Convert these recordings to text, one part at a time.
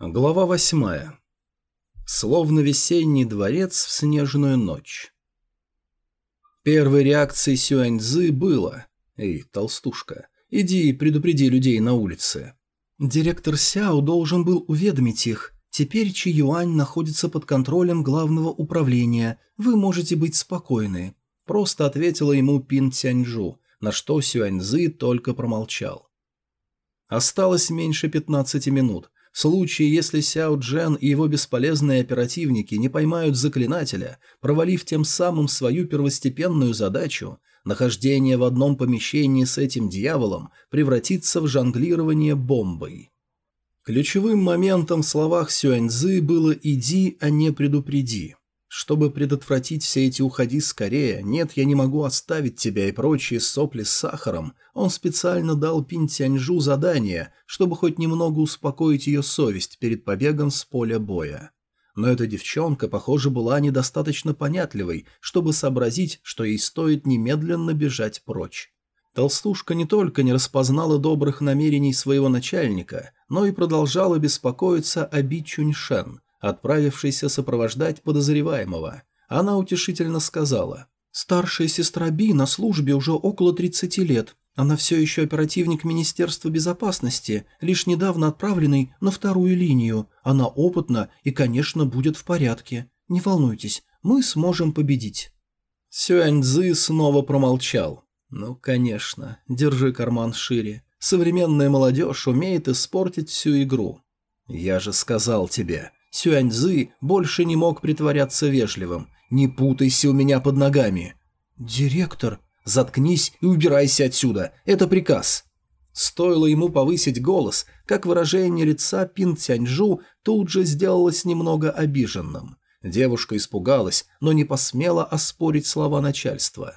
Глава восьмая. Словно весенний дворец в снежную ночь. Первой реакцией Сюаньзы было «Эй, толстушка, иди и предупреди людей на улице». Директор Сяо должен был уведомить их. Теперь Чи Юань находится под контролем главного управления. Вы можете быть спокойны. Просто ответила ему Пин Тяньжу, на что Сюаньзы только промолчал. Осталось меньше 15 минут – в случае, если Сяо Джен и его бесполезные оперативники не поймают заклинателя, провалив тем самым свою первостепенную задачу, нахождение в одном помещении с этим дьяволом превратится в жонглирование бомбой. Ключевым моментом в словах Сюэньзы было «иди, а не предупреди». Чтобы предотвратить все эти «уходи скорее», «нет, я не могу оставить тебя» и прочие сопли с сахаром, он специально дал Пин Тяньжу задание, чтобы хоть немного успокоить ее совесть перед побегом с поля боя. Но эта девчонка, похоже, была недостаточно понятливой, чтобы сообразить, что ей стоит немедленно бежать прочь. Толстушка не только не распознала добрых намерений своего начальника, но и продолжала беспокоиться о Би Чуньшен – отправившейся сопровождать подозреваемого. Она утешительно сказала. «Старшая сестра Би на службе уже около 30 лет. Она все еще оперативник Министерства безопасности, лишь недавно отправленный на вторую линию. Она опытна и, конечно, будет в порядке. Не волнуйтесь, мы сможем победить». Сюаньцзы снова промолчал. «Ну, конечно, держи карман шире. Современная молодежь умеет испортить всю игру. Я же сказал тебе, Сюаньзы больше не мог притворяться вежливым. «Не путайся у меня под ногами». «Директор...» «Заткнись и убирайся отсюда. Это приказ». Стоило ему повысить голос, как выражение лица Пин Цяньжу тут же сделалось немного обиженным. Девушка испугалась, но не посмела оспорить слова начальства.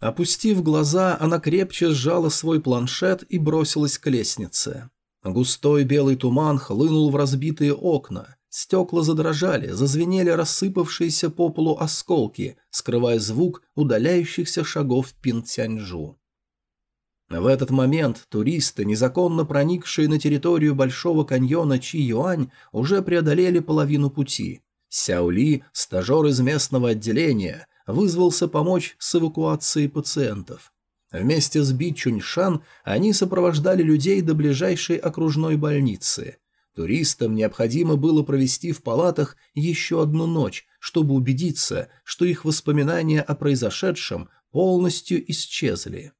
Опустив глаза, она крепче сжала свой планшет и бросилась к лестнице. Густой белый туман хлынул в разбитые окна. Стекла задрожали, зазвенели рассыпавшиеся по полу осколки, скрывая звук удаляющихся шагов Пинцяньжу. В этот момент туристы, незаконно проникшие на территорию Большого каньона Чи-Юань, уже преодолели половину пути. Сяоли, стажер из местного отделения, вызвался помочь с эвакуацией пациентов. Вместе с Би Чуньшан они сопровождали людей до ближайшей окружной больницы – Туристам необходимо было провести в палатах еще одну ночь, чтобы убедиться, что их воспоминания о произошедшем полностью исчезли.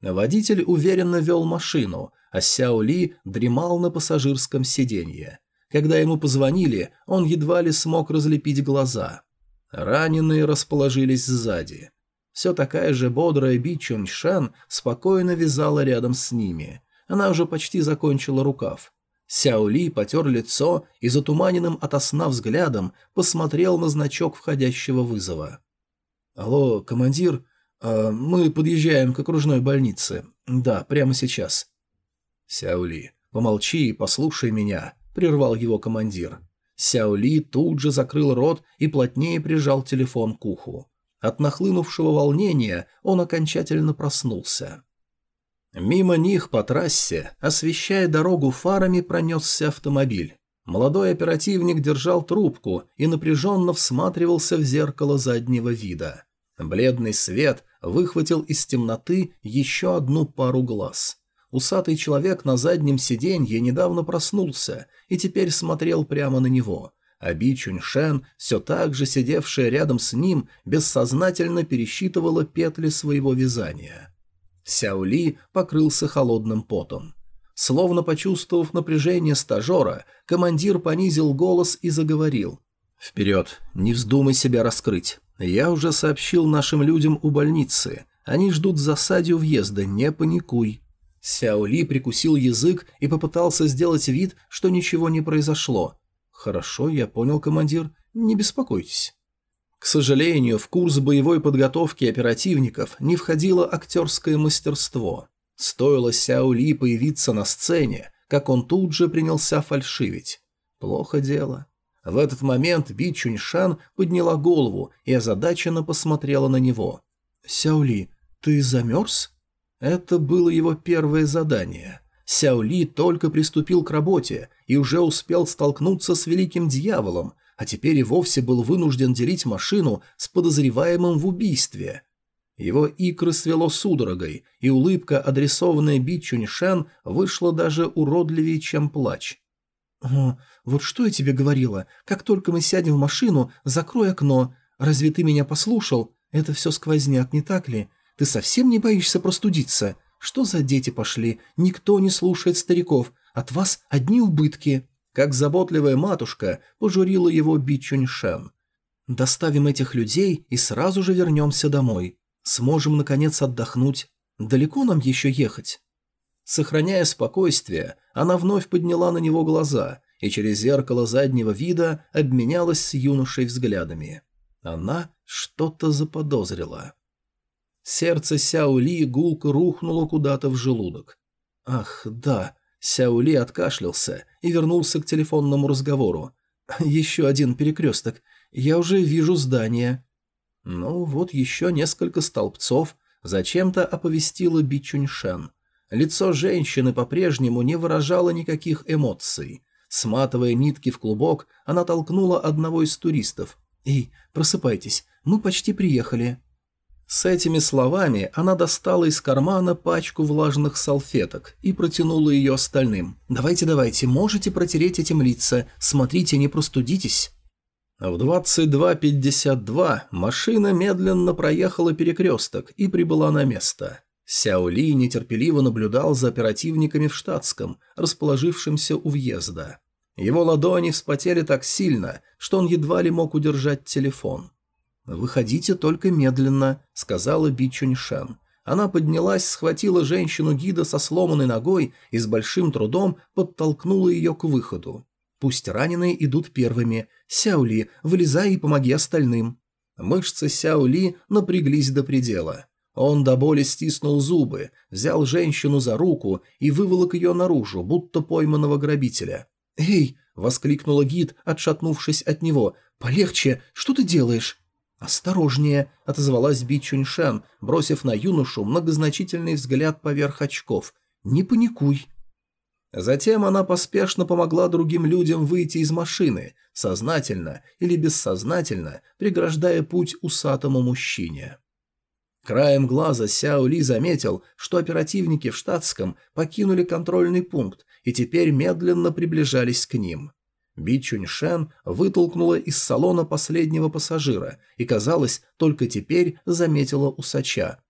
Водитель уверенно вел машину, а Сяо Ли дремал на пассажирском сиденье. Когда ему позвонили, он едва ли смог разлепить глаза. Раненые расположились сзади. Все такая же бодрая Би Чунь Шан спокойно вязала рядом с ними. Она уже почти закончила рукав. Сяо Ли потер лицо и затуманенным ото сна взглядом посмотрел на значок входящего вызова. «Алло, командир, э, мы подъезжаем к окружной больнице. Да, прямо сейчас». «Сяо Ли, помолчи и послушай меня», — прервал его командир. Сяо Ли тут же закрыл рот и плотнее прижал телефон к уху. От нахлынувшего волнения он окончательно проснулся. Мимо них по трассе, освещая дорогу фарами, пронесся автомобиль. Молодой оперативник держал трубку и напряженно всматривался в зеркало заднего вида. Бледный свет выхватил из темноты еще одну пару глаз. Усатый человек на заднем сиденье недавно проснулся и теперь смотрел прямо на него. А Би Чуньшен, все так же сидевшая рядом с ним, бессознательно пересчитывала петли своего вязания. Сяо Ли покрылся холодным потом. Словно почувствовав напряжение стажера, командир понизил голос и заговорил. «Вперед, не вздумай себя раскрыть. Я уже сообщил нашим людям у больницы. Они ждут в засаде у въезда, не паникуй». Сяо Ли прикусил язык и попытался сделать вид, что ничего не произошло. «Хорошо, я понял, командир. Не беспокойтесь». К сожалению, в курс боевой подготовки оперативников не входило актерское мастерство. Стоило Сяо Ли появиться на сцене, как он тут же принялся фальшивить. Плохо дело. В этот момент Би Чуньшан подняла голову и озадаченно посмотрела на него. «Сяо Ли, ты замерз?» Это было его первое задание. Сяо Ли только приступил к работе и уже успел столкнуться с великим дьяволом, а теперь и вовсе был вынужден делить машину с подозреваемым в убийстве. Его икры свело судорогой, и улыбка, адресованная Би Чуньшен, вышла даже уродливее, чем плач. «О, вот что я тебе говорила. Как только мы сядем в машину, закрой окно. Разве ты меня послушал? Это все сквозняк, не так ли? Ты совсем не боишься простудиться? Что за дети пошли? Никто не слушает стариков. От вас одни убытки». Как заботливая матушка пожурила его Би Чуньшен. «Доставим этих людей и сразу же вернемся домой. Сможем, наконец, отдохнуть. Далеко нам еще ехать?» Сохраняя спокойствие, она вновь подняла на него глаза и через зеркало заднего вида обменялась с юношей взглядами. Она что-то заподозрила. Сердце Сяо Ли гулко рухнуло куда-то в желудок. «Ах, да». Сяо Ли откашлялся и вернулся к телефонному разговору. «Еще один перекресток. Я уже вижу здание». Ну, вот еще несколько столбцов. Зачем-то оповестила Би Чуньшен. Лицо женщины по-прежнему не выражало никаких эмоций. Сматывая нитки в клубок, она толкнула одного из туристов. «Эй, просыпайтесь, мы почти приехали». С этими словами она достала из кармана пачку влажных салфеток и протянула ее остальным. «Давайте-давайте, можете протереть этим лица, смотрите, не простудитесь». В 22.52 машина медленно проехала перекресток и прибыла на место. Сяо Ли нетерпеливо наблюдал за оперативниками в штатском, расположившимся у въезда. Его ладони вспотели так сильно, что он едва ли мог удержать телефон. «Выходите только медленно», — сказала Би Чуньшен. Она поднялась, схватила женщину-гида со сломанной ногой и с большим трудом подтолкнула ее к выходу. Пусть раненые идут первыми. Сяоли, вылезай и помоги остальным. Мышцы Сяоли напряглись до предела. Он до боли стиснул зубы, взял женщину за руку и выволок ее наружу, будто пойманного грабителя. «Эй!» – воскликнула гид, отшатнувшись от него. «Полегче! Что ты делаешь?» «Осторожнее!» – отозвалась Би Чуньшен, бросив на юношу многозначительный взгляд поверх очков. «Не паникуй!» Затем она поспешно помогла другим людям выйти из машины, сознательно или бессознательно преграждая путь усатому мужчине. Краем глаза Сяо Ли заметил, что оперативники в штатском покинули контрольный пункт и теперь медленно приближались к ним. Би Чуньшен вытолкнула из салона последнего пассажира и, казалось, только теперь заметила усача.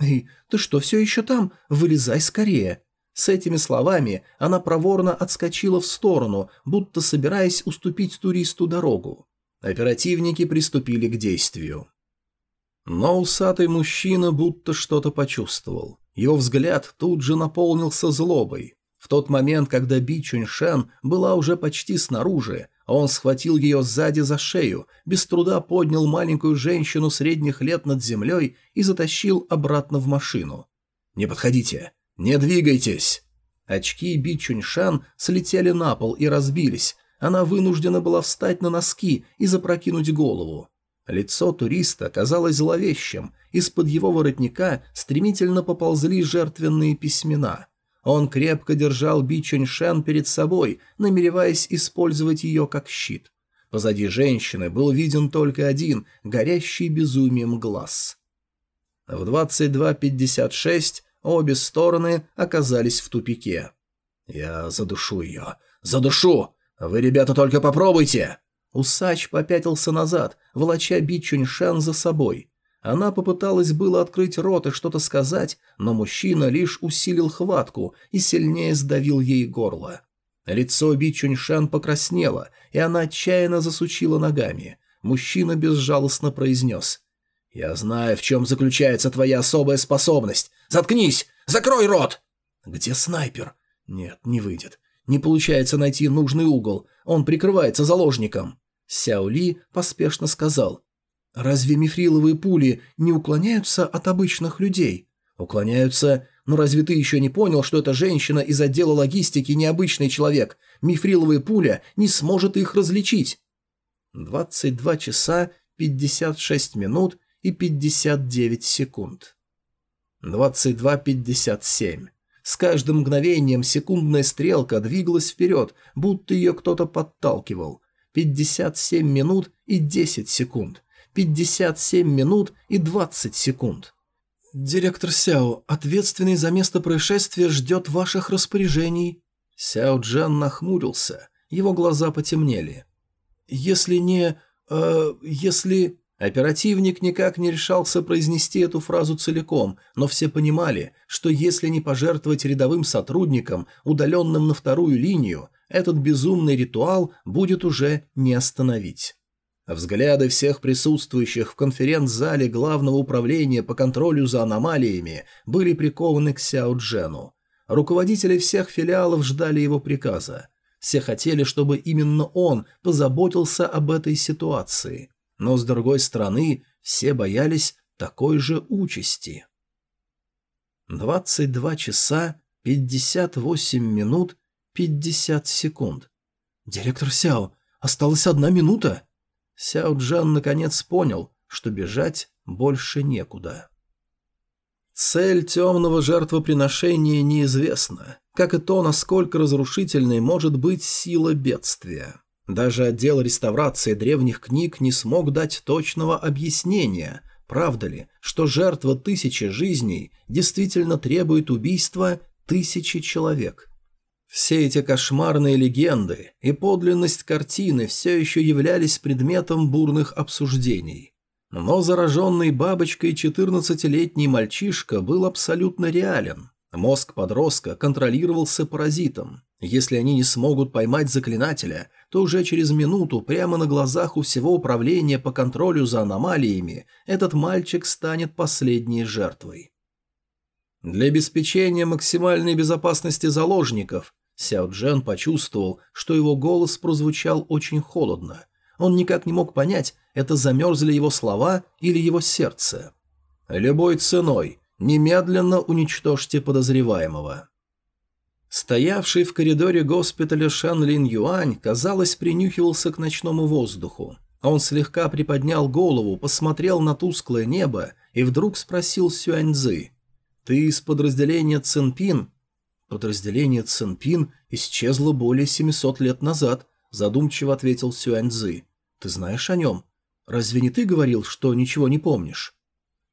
«Эй, ты что, все еще там? Вылезай скорее!» С этими словами она проворно отскочила в сторону, будто собираясь уступить туристу дорогу. Оперативники приступили к действию. Но усатый мужчина будто что-то почувствовал. Его взгляд тут же наполнился злобой. В тот момент, когда Би Чуньшен была уже почти снаружи, он схватил ее сзади за шею, без труда поднял маленькую женщину средних лет над землей и затащил обратно в машину. «Не подходите! «Не двигайтесь!» Очки Би Чуньшан слетели на пол и разбились. Она вынуждена была встать на носки и запрокинуть голову. Лицо туриста казалось зловещим, из-под его воротника стремительно поползли жертвенные письмена. Он крепко держал Би Чуньшен перед собой, намереваясь использовать ее как щит. Позади женщины был виден только один, горящий безумием глаз. В 22.56 Обе стороны оказались в тупике. «Я задушу ее! Задушу! Вы, ребята, только попробуйте!» Усач попятился назад, волоча Би Чуньшан за собой. Она попыталась было открыть рот и что-то сказать, но мужчина лишь усилил хватку и сильнее сдавил ей горло. Лицо Би Чуньшан покраснело, и она отчаянно засучила ногами. Мужчина безжалостно произнес «Я знаю, в чем заключается твоя особая способность. Заткнись! Закрой рот!» «Где снайпер?» «Нет, не выйдет. Не получается найти нужный угол. Он прикрывается заложником». Сяо Ли поспешно сказал. «Разве мифриловые пули не уклоняются от обычных людей?» «Уклоняются. Но разве ты еще не понял, что эта женщина из отдела логистики необычный человек? Мифриловая пуля не сможет их различить». 22 часа 56 минут и 59 секунд. 22.57. С каждым мгновением секундная стрелка двигалась вперед, будто ее кто-то подталкивал. 57 минут и 10 секунд. 57 минут и 20 секунд. «Директор Сяо, ответственный за место происшествия, ждет ваших распоряжений». Сяо Джан нахмурился, его глаза потемнели. «Если не... Э, если...» Оперативник никак не решался произнести эту фразу целиком, но все понимали, что если не пожертвовать рядовым сотрудникам, удаленным на вторую линию, этот безумный ритуал будет уже не остановить. Взгляды всех присутствующих в конференц-зале Главного управления по контролю за аномалиями были прикованы к Сяо Джену. Руководители всех филиалов ждали его приказа. Все хотели, чтобы именно он позаботился об этой ситуации. Но, с другой стороны, все боялись такой же участи. 22 часа 58 минут 50 секунд. «Директор Сяо, осталась одна минута!» Сяо Джан наконец понял, что бежать больше некуда. Цель темного жертвоприношения неизвестна, как и то, насколько разрушительной может быть сила бедствия. Даже отдел реставрации древних книг не смог дать точного объяснения, правда ли, что жертва тысячи жизней действительно требует убийства тысячи человек. Все эти кошмарные легенды и подлинность картины все еще являлись предметом бурных обсуждений. Но зараженный бабочкой 14-летний мальчишка был абсолютно реален. Мозг подростка контролировался паразитом. Если они не смогут поймать заклинателя, то уже через минуту прямо на глазах у всего управления по контролю за аномалиями этот мальчик станет последней жертвой. Для обеспечения максимальной безопасности заложников Сяо Джен почувствовал, что его голос прозвучал очень холодно. Он никак не мог понять, это замерзли его слова или его сердце. «Любой ценой. Немедленно уничтожьте подозреваемого». Стоявший в коридоре госпиталя Шан Лин Юань, казалось, принюхивался к ночному воздуху. Он слегка приподнял голову, посмотрел на тусклое небо и вдруг спросил Сюаньзы. «Ты из подразделения Цинпин?» «Подразделение Цинпин исчезло более 700 лет назад», задумчиво ответил Сюаньзы. «Ты знаешь о нем? Разве не ты говорил, что ничего не помнишь?»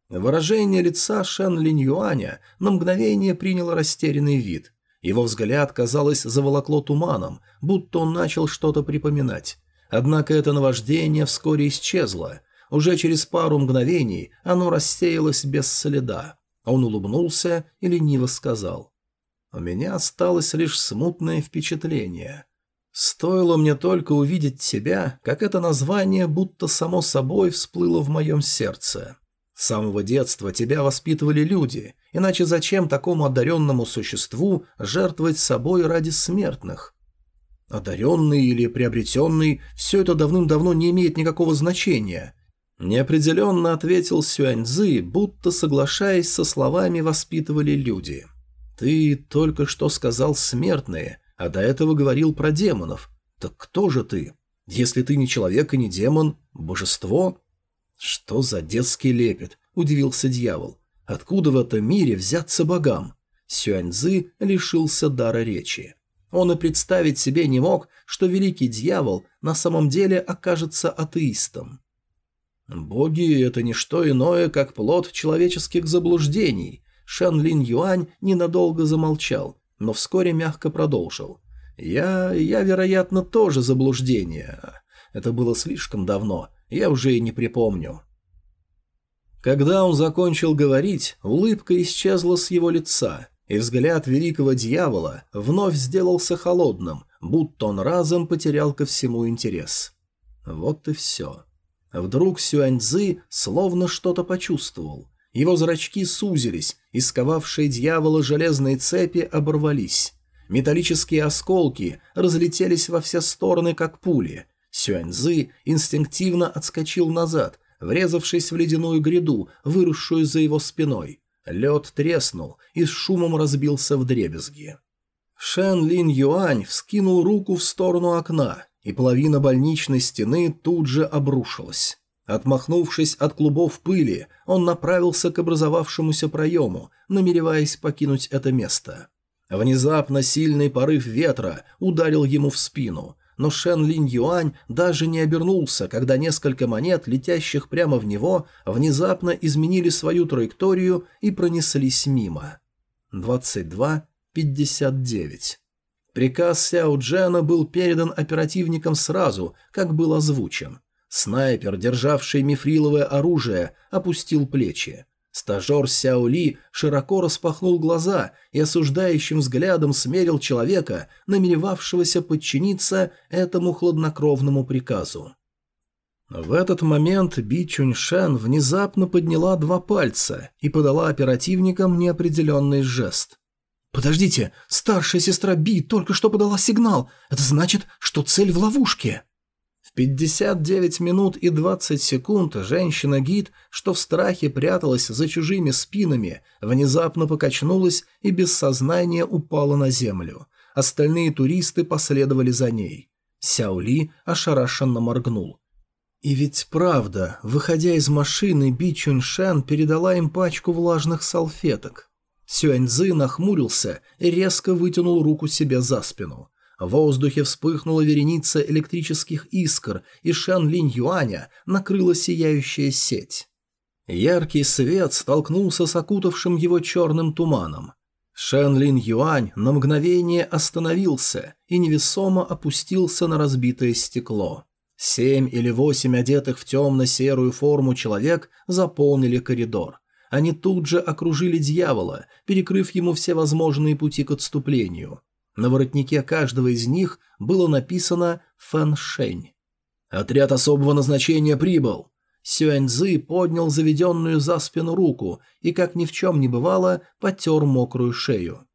Выражение лица Шен Линь Юаня на мгновение приняло растерянный вид. Его взгляд, казалось, заволокло туманом, будто он начал что-то припоминать. Однако это наваждение вскоре исчезло. Уже через пару мгновений оно рассеялось без следа. Он улыбнулся и лениво сказал. «У меня осталось лишь смутное впечатление. Стоило мне только увидеть тебя, как это название будто само собой всплыло в моем сердце. С самого детства тебя воспитывали люди, иначе зачем такому одаренному существу жертвовать собой ради смертных? Одаренный или приобретенный, все это давным-давно не имеет никакого значения. Неопределенно ответил Сюаньзы, будто соглашаясь со словами «воспитывали люди». «Ты только что сказал «смертные», а до этого говорил про демонов. Так кто же ты? Если ты не человек и не демон, божество?» «Что за детский лепет?» – удивился дьявол. «Откуда в этом мире взяться богам?» Сюаньзы лишился дара речи. Он и представить себе не мог, что великий дьявол на самом деле окажется атеистом. «Боги – это не что иное, как плод человеческих заблуждений», Шэн Лин Юань ненадолго замолчал, но вскоре мягко продолжил. «Я... я, вероятно, тоже заблуждение. Это было слишком давно, я уже и не припомню. Когда он закончил говорить, улыбка исчезла с его лица, и взгляд великого дьявола вновь сделался холодным, будто он разом потерял ко всему интерес. Вот и все. Вдруг Сюаньцзы словно что-то почувствовал. Его зрачки сузились, и сковавшие дьявола железные цепи оборвались. Металлические осколки разлетелись во все стороны, как пули, Сюаньзы инстинктивно отскочил назад, врезавшись в ледяную гряду, выросшую за его спиной. Лед треснул и с шумом разбился в дребезги. Шэн Лин Юань вскинул руку в сторону окна, и половина больничной стены тут же обрушилась. Отмахнувшись от клубов пыли, он направился к образовавшемуся проему, намереваясь покинуть это место. Внезапно сильный порыв ветра ударил ему в спину, но Шен Линь Юань даже не обернулся, когда несколько монет, летящих прямо в него, внезапно изменили свою траекторию и пронеслись мимо. 22.59 Приказ Сяо Джена был передан оперативникам сразу, как был озвучен. Снайпер, державший мифриловое оружие, опустил плечи. Стажер Сяо Ли широко распахнул глаза и осуждающим взглядом смерил человека, намеревавшегося подчиниться этому хладнокровному приказу. В этот момент Би Чуньшен внезапно подняла два пальца и подала оперативникам неопределенный жест. «Подождите, старшая сестра Би только что подала сигнал. Это значит, что цель в ловушке». В 59 минут и 20 секунд женщина-гид, что в страхе пряталась за чужими спинами, внезапно покачнулась и без сознания упала на землю. Остальные туристы последовали за ней. Сяоли ошарашенно моргнул. И ведь правда, выходя из машины, Би Чуньшен передала им пачку влажных салфеток. Сюаньзы нахмурился и резко вытянул руку себе за спину. В воздухе вспыхнула вереница электрических искр, и Шан Линь Юаня накрыла сияющая сеть. Яркий свет столкнулся с окутавшим его черным туманом. Шэн Лин Юань на мгновение остановился и невесомо опустился на разбитое стекло. Семь или восемь одетых в темно-серую форму человек заполнили коридор. Они тут же окружили дьявола, перекрыв ему все возможные пути к отступлению. На воротнике каждого из них было написано «Фэн Шэнь». «Отряд особого назначения прибыл!» Сюаньзы поднял заведенную за спину руку и, как ни в чем не бывало, потер мокрую шею.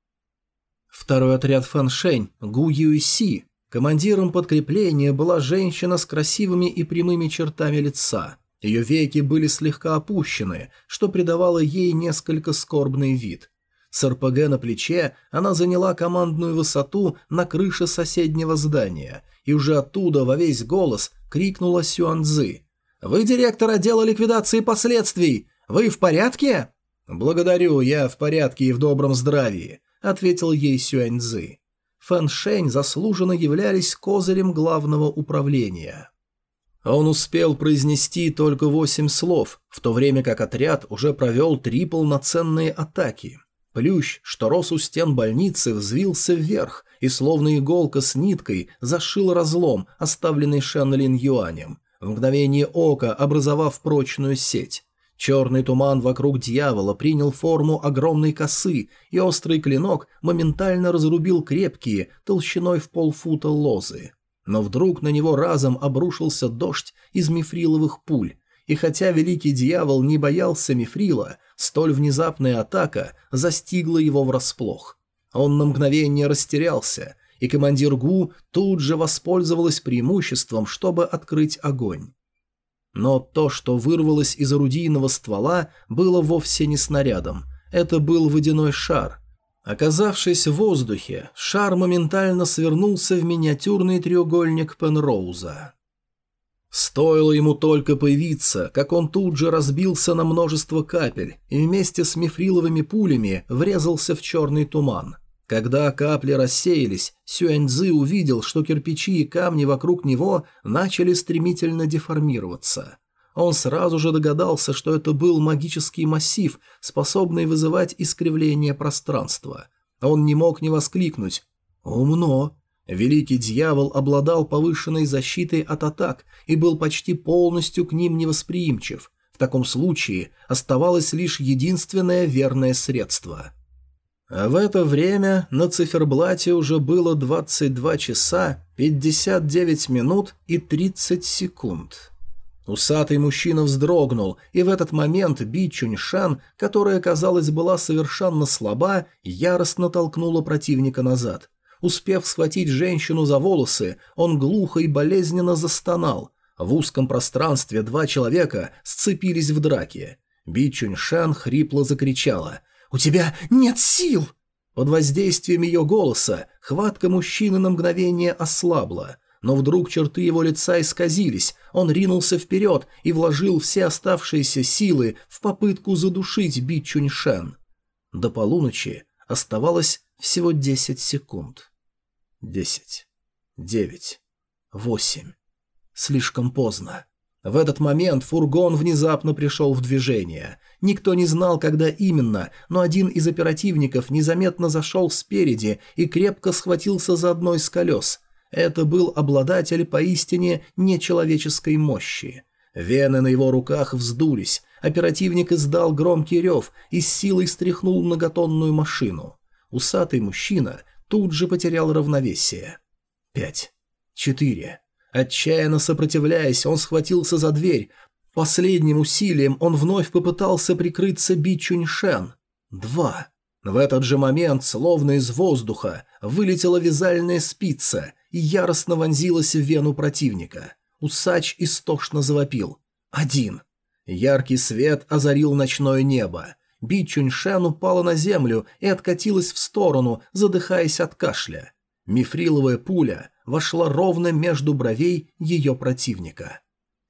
Второй отряд Фэн Шэнь, Гу Юйси. Командиром подкрепления была женщина с красивыми и прямыми чертами лица. Ее веки были слегка опущены, что придавало ей несколько скорбный вид. С РПГ на плече она заняла командную высоту на крыше соседнего здания и уже оттуда во весь голос крикнула Сюанзы. «Вы директор отдела ликвидации последствий! Вы в порядке?» «Благодарю, я в порядке и в добром здравии», — ответил ей Сюаньзы. Фэн Шэнь заслуженно являлись козырем главного управления. Он успел произнести только восемь слов, в то время как отряд уже провел три полноценные атаки. Плющ, что рос у стен больницы, взвился вверх и, словно иголка с ниткой, зашил разлом, оставленный Шанлин Юанем, в мгновение ока образовав прочную сеть. Черный туман вокруг дьявола принял форму огромной косы, и острый клинок моментально разрубил крепкие, толщиной в полфута лозы. Но вдруг на него разом обрушился дождь из мифриловых пуль, и хотя великий дьявол не боялся мифрила, столь внезапная атака застигла его врасплох. Он на мгновение растерялся, и командир Гу тут же воспользовалась преимуществом, чтобы открыть огонь. Но то, что вырвалось из орудийного ствола, было вовсе не снарядом. Это был водяной шар. Оказавшись в воздухе, шар моментально свернулся в миниатюрный треугольник Пенроуза. Стоило ему только появиться, как он тут же разбился на множество капель и вместе с мифриловыми пулями врезался в черный туман. Когда капли рассеялись, Сюэньцзы увидел, что кирпичи и камни вокруг него начали стремительно деформироваться. Он сразу же догадался, что это был магический массив, способный вызывать искривление пространства. Он не мог не воскликнуть «Умно!» Великий дьявол обладал повышенной защитой от атак и был почти полностью к ним невосприимчив. В таком случае оставалось лишь единственное верное средство. А в это время на циферблате уже было 22 часа 59 минут и 30 секунд. Усатый мужчина вздрогнул, и в этот момент Би Чуньшан, которая, казалось, была совершенно слаба, яростно толкнула противника назад. Успев схватить женщину за волосы, он глухо и болезненно застонал. В узком пространстве два человека сцепились в драке. Би Чуньшан хрипло закричала «У тебя нет сил!» Под воздействием ее голоса хватка мужчины на мгновение ослабла, но вдруг черты его лица исказились, он ринулся вперед и вложил все оставшиеся силы в попытку задушить Би Чуньшан. До полуночи оставалось Всего 10 секунд. 10. 9. 8. Слишком поздно. В этот момент фургон внезапно пришел в движение. Никто не знал, когда именно, но один из оперативников незаметно зашел спереди и крепко схватился за одно из колес. Это был обладатель поистине нечеловеческой мощи. Вены на его руках вздулись, оперативник издал громкий рев и с силой стряхнул многотонную машину. Усатый мужчина тут же потерял равновесие. Пять. Четыре. Отчаянно сопротивляясь, он схватился за дверь. Последним усилием он вновь попытался прикрыться Би Чуньшен. Два. В этот же момент, словно из воздуха, вылетела вязальная спица и яростно вонзилась в вену противника. Усач истошно завопил. Один. Яркий свет озарил ночное небо. Би Чуньшен упала на землю и откатилась в сторону, задыхаясь от кашля. Мифриловая пуля вошла ровно между бровей ее противника.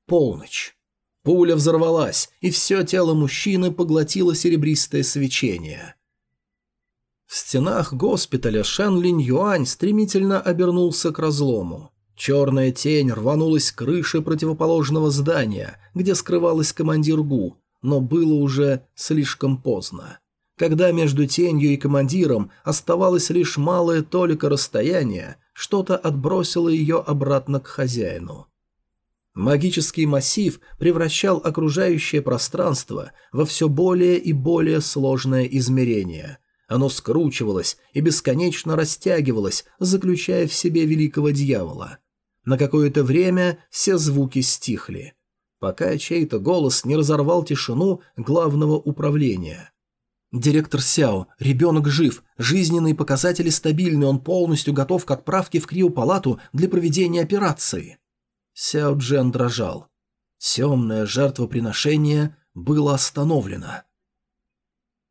Полночь. Пуля взорвалась, и все тело мужчины поглотило серебристое свечение. В стенах госпиталя Шэн Линь Юань стремительно обернулся к разлому. Черная тень рванулась к крыше противоположного здания, где скрывалась командир ГУ, но было уже слишком поздно. Когда между тенью и командиром оставалось лишь малое толика расстояния, что-то отбросило ее обратно к хозяину. Магический массив превращал окружающее пространство во все более и более сложное измерение. Оно скручивалось и бесконечно растягивалось, заключая в себе великого дьявола. На какое-то время все звуки стихли, пока чей-то голос не разорвал тишину главного управления – «Директор Сяо, ребенок жив, жизненные показатели стабильны, он полностью готов к отправке в криопалату для проведения операции». Сяо Джен дрожал. Темное жертвоприношение было остановлено.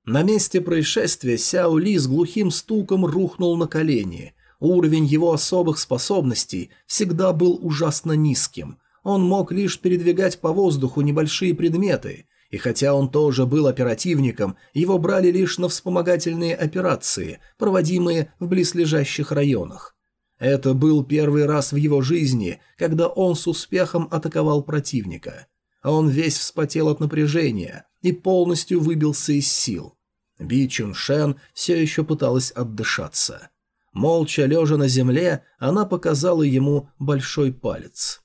На месте происшествия Сяо Ли с глухим стуком рухнул на колени. Уровень его особых способностей всегда был ужасно низким. Он мог лишь передвигать по воздуху небольшие предметы, и хотя он тоже был оперативником, его брали лишь на вспомогательные операции, проводимые в близлежащих районах. Это был первый раз в его жизни, когда он с успехом атаковал противника. Он весь вспотел от напряжения и полностью выбился из сил. Би Чун Шен все еще пыталась отдышаться. Молча лежа на земле, она показала ему большой палец.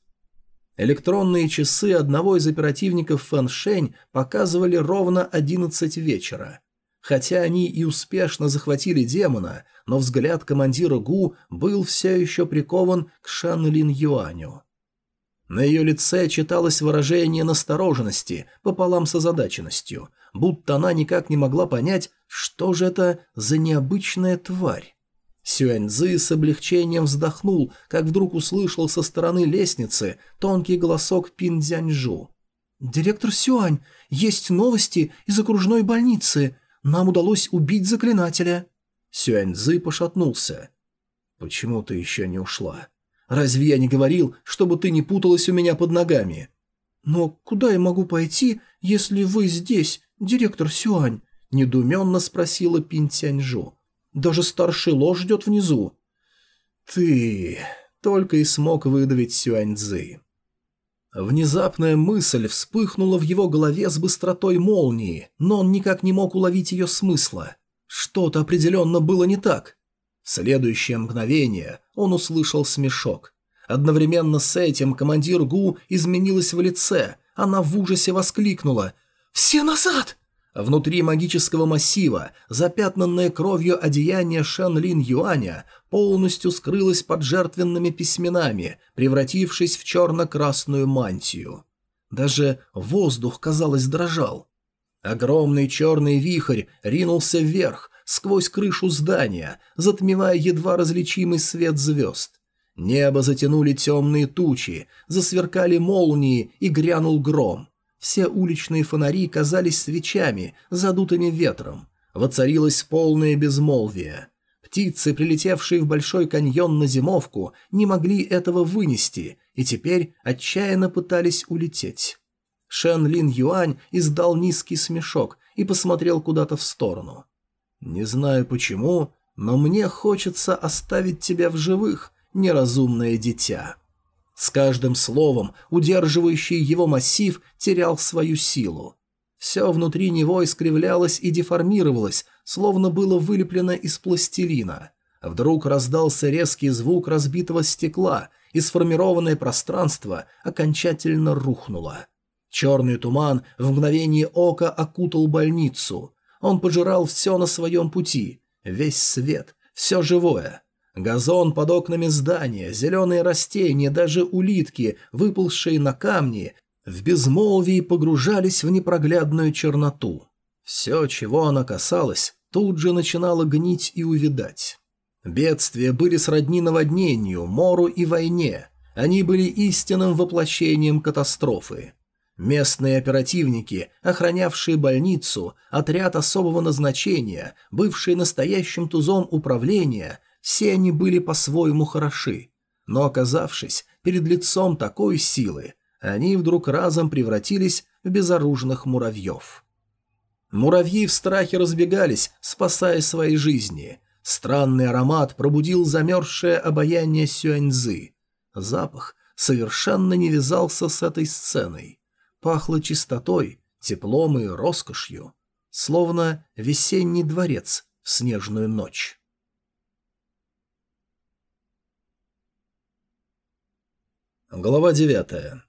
Электронные часы одного из оперативников Фэн Шэнь показывали ровно 11 вечера. Хотя они и успешно захватили демона, но взгляд командира Гу был все еще прикован к Шан Лин Юаню. На ее лице читалось выражение настороженности пополам с озадаченностью, будто она никак не могла понять, что же это за необычная тварь. Сюэньцзы с облегчением вздохнул, как вдруг услышал со стороны лестницы тонкий голосок Пин Цзяньжу. «Директор Сюань, есть новости из окружной больницы. Нам удалось убить заклинателя». Сюаньцзы пошатнулся. «Почему ты еще не ушла? Разве я не говорил, чтобы ты не путалась у меня под ногами?» «Но куда я могу пойти, если вы здесь, директор Сюань?» – недуменно спросила Пин Цяньжу. Даже старший ло ждет внизу. Ты... Только и смог выдавить Сюаньцзы. Внезапная мысль вспыхнула в его голове с быстротой молнии, но он никак не мог уловить ее смысла. Что-то определенно было не так. В следующее мгновение он услышал смешок. Одновременно с этим командир Гу изменилась в лице. Она в ужасе воскликнула «Все назад!» Внутри магического массива, запятнанное кровью одеяние Шэн Лин Юаня, полностью скрылось под жертвенными письменами, превратившись в черно-красную мантию. Даже воздух, казалось, дрожал. Огромный черный вихрь ринулся вверх, сквозь крышу здания, затмевая едва различимый свет звезд. Небо затянули темные тучи, засверкали молнии и грянул гром. Все уличные фонари казались свечами, задутыми ветром. Воцарилось полное безмолвие. Птицы, прилетевшие в Большой каньон на зимовку, не могли этого вынести и теперь отчаянно пытались улететь. Шен Лин Юань издал низкий смешок и посмотрел куда-то в сторону. «Не знаю почему, но мне хочется оставить тебя в живых, неразумное дитя». С каждым словом удерживающий его массив терял свою силу. Все внутри него искривлялось и деформировалось, словно было вылеплено из пластилина. Вдруг раздался резкий звук разбитого стекла, и сформированное пространство окончательно рухнуло. Черный туман в мгновение ока окутал больницу. Он пожирал все на своем пути, весь свет, все живое. Газон под окнами здания, зеленые растения, даже улитки, выползшие на камни, в безмолвии погружались в непроглядную черноту. Все, чего она касалась, тут же начинало гнить и увядать. Бедствия были сродни наводнению, мору и войне. Они были истинным воплощением катастрофы. Местные оперативники, охранявшие больницу, отряд особого назначения, бывшие настоящим тузом управления, все они были по-своему хороши. Но оказавшись перед лицом такой силы, они вдруг разом превратились в безоружных муравьев. Муравьи в страхе разбегались, спасая свои жизни. Странный аромат пробудил замерзшее обаяние Сюаньзы. Запах совершенно не вязался с этой сценой. Пахло чистотой, теплом и роскошью, словно весенний дворец в снежную ночь. Глава девятая.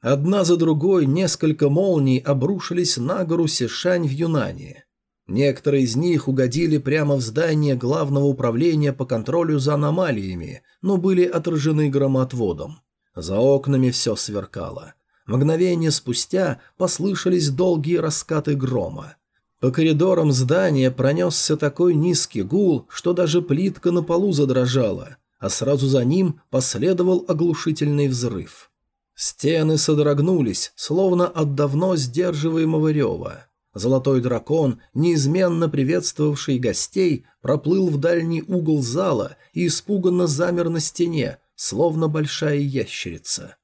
Одна за другой несколько молний обрушились на гору Сишань в Юнане. Некоторые из них угодили прямо в здание главного управления по контролю за аномалиями, но были отражены громоотводом. За окнами все сверкало. Мгновение спустя послышались долгие раскаты грома. По коридорам здания пронесся такой низкий гул, что даже плитка на полу задрожала, а сразу за ним последовал оглушительный взрыв. Стены содрогнулись, словно от давно сдерживаемого рева. Золотой дракон, неизменно приветствовавший гостей, проплыл в дальний угол зала и испуганно замер на стене, словно большая ящерица.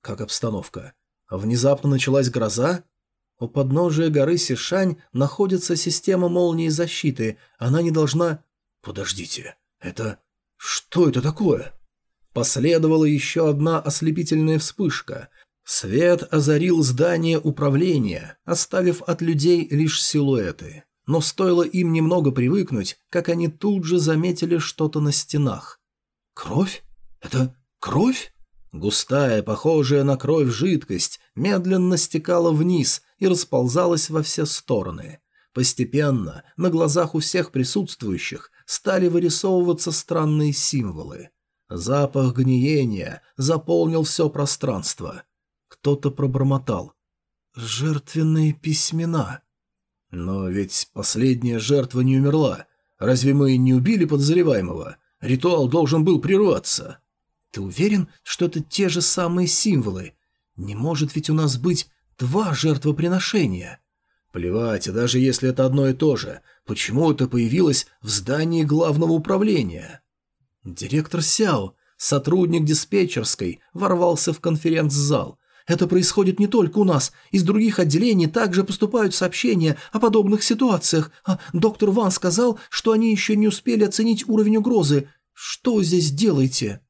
Как обстановка? Внезапно началась гроза? У подножия горы Сишань находится система молнии защиты. Она не должна... Подождите, это... Что это такое? Последовала еще одна ослепительная вспышка. Свет озарил здание управления, оставив от людей лишь силуэты. Но стоило им немного привыкнуть, как они тут же заметили что-то на стенах. «Кровь? Это кровь?» Густая, похожая на кровь жидкость, медленно стекала вниз и расползалась во все стороны. Постепенно на глазах у всех присутствующих стали вырисовываться странные символы. Запах гниения заполнил все пространство. Кто-то пробормотал. «Жертвенные письмена». «Но ведь последняя жертва не умерла. Разве мы не убили подозреваемого? Ритуал должен был прерваться». «Ты уверен, что это те же самые символы? Не может ведь у нас быть два жертвоприношения?» «Плевать, даже если это одно и то же. Почему это появилось в здании главного управления?» Директор Сяо, сотрудник диспетчерской, ворвался в конференц-зал. Это происходит не только у нас. Из других отделений также поступают сообщения о подобных ситуациях. А доктор Ван сказал, что они еще не успели оценить уровень угрозы. Что здесь делаете?»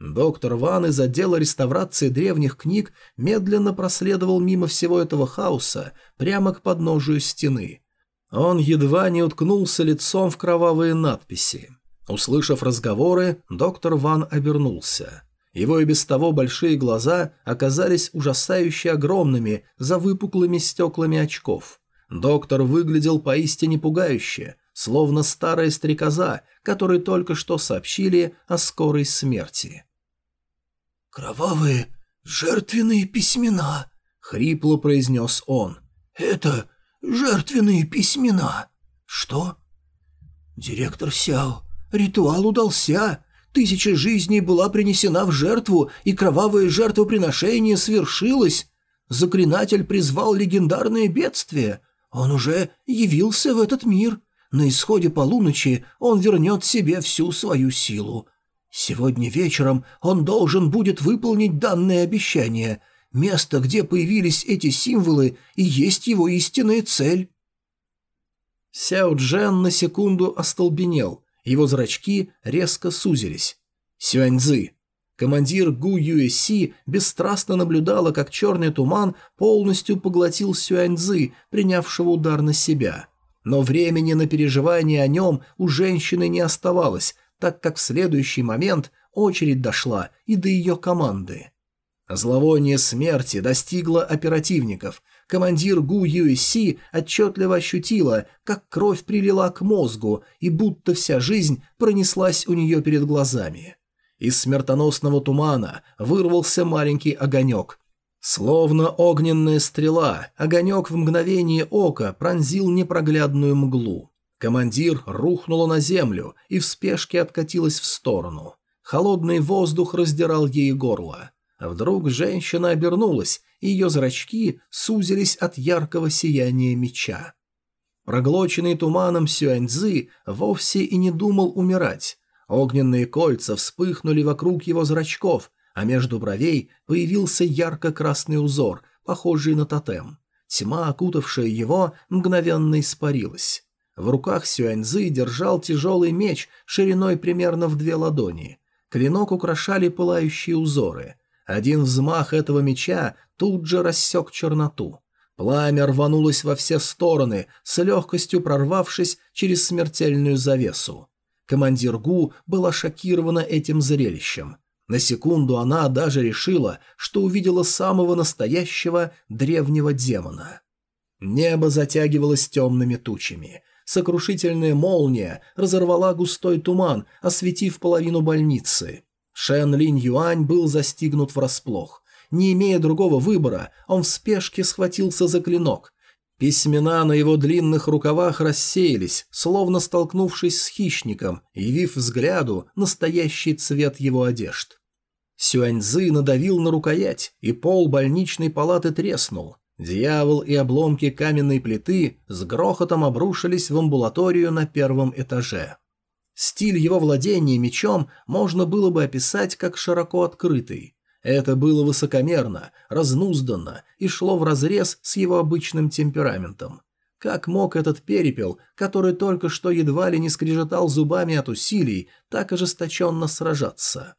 Доктор Ван из отдела реставрации древних книг медленно проследовал мимо всего этого хаоса прямо к подножию стены. Он едва не уткнулся лицом в кровавые надписи. Услышав разговоры, доктор Ван обернулся. Его и без того большие глаза оказались ужасающе огромными за выпуклыми стеклами очков. Доктор выглядел поистине пугающе, словно старая стрекоза, которой только что сообщили о скорой смерти. «Кровавые жертвенные письмена», — хрипло произнес он. «Это жертвенные письмена». «Что?» «Директор Сяо, Ритуал удался. Тысяча жизней была принесена в жертву, и кровавое жертвоприношение свершилось. Заклинатель призвал легендарное бедствие. Он уже явился в этот мир. На исходе полуночи он вернет себе всю свою силу. Сегодня вечером он должен будет выполнить данное обещание. Место, где появились эти символы, и есть его истинная цель. Сяо Джен на секунду остолбенел, его зрачки резко сузились. Сюаньзы. Командир Гу Юэси бесстрастно наблюдала, как черный туман полностью поглотил Сюаньзы, принявшего удар на себя. Но времени на переживание о нем у женщины не оставалось, так как в следующий момент очередь дошла и до ее команды. Зловоние смерти достигло оперативников. Командир Гу Юэси отчетливо ощутила, как кровь прилила к мозгу, и будто вся жизнь пронеслась у нее перед глазами. Из смертоносного тумана вырвался маленький огонек. Словно огненная стрела, огонек в мгновение ока пронзил непроглядную мглу. Командир рухнула на землю и в спешке откатилась в сторону. Холодный воздух раздирал ей горло. Вдруг женщина обернулась, и ее зрачки сузились от яркого сияния меча. Проглоченный туманом Сюаньзы вовсе и не думал умирать. Огненные кольца вспыхнули вокруг его зрачков, а между бровей появился ярко-красный узор, похожий на тотем. Тьма, окутавшая его, мгновенно испарилась. В руках Сюаньзы держал тяжелый меч шириной примерно в две ладони. Клинок украшали пылающие узоры. Один взмах этого меча тут же рассек черноту. Пламя рванулось во все стороны, с легкостью прорвавшись через смертельную завесу. Командир Гу была шокирована этим зрелищем. На секунду она даже решила, что увидела самого настоящего древнего демона. Небо затягивалось темными тучами. Сокрушительная молния разорвала густой туман, осветив половину больницы. Шен Линь Юань был застигнут врасплох. Не имея другого выбора, он в спешке схватился за клинок. Письмена на его длинных рукавах рассеялись, словно столкнувшись с хищником, явив взгляду настоящий цвет его одежд. Сюаньзы надавил на рукоять, и пол больничной палаты треснул. Дьявол и обломки каменной плиты с грохотом обрушились в амбулаторию на первом этаже. Стиль его владения мечом можно было бы описать как широко открытый. Это было высокомерно, разнузданно и шло вразрез с его обычным темпераментом. Как мог этот перепел, который только что едва ли не скрежетал зубами от усилий, так ожесточенно сражаться?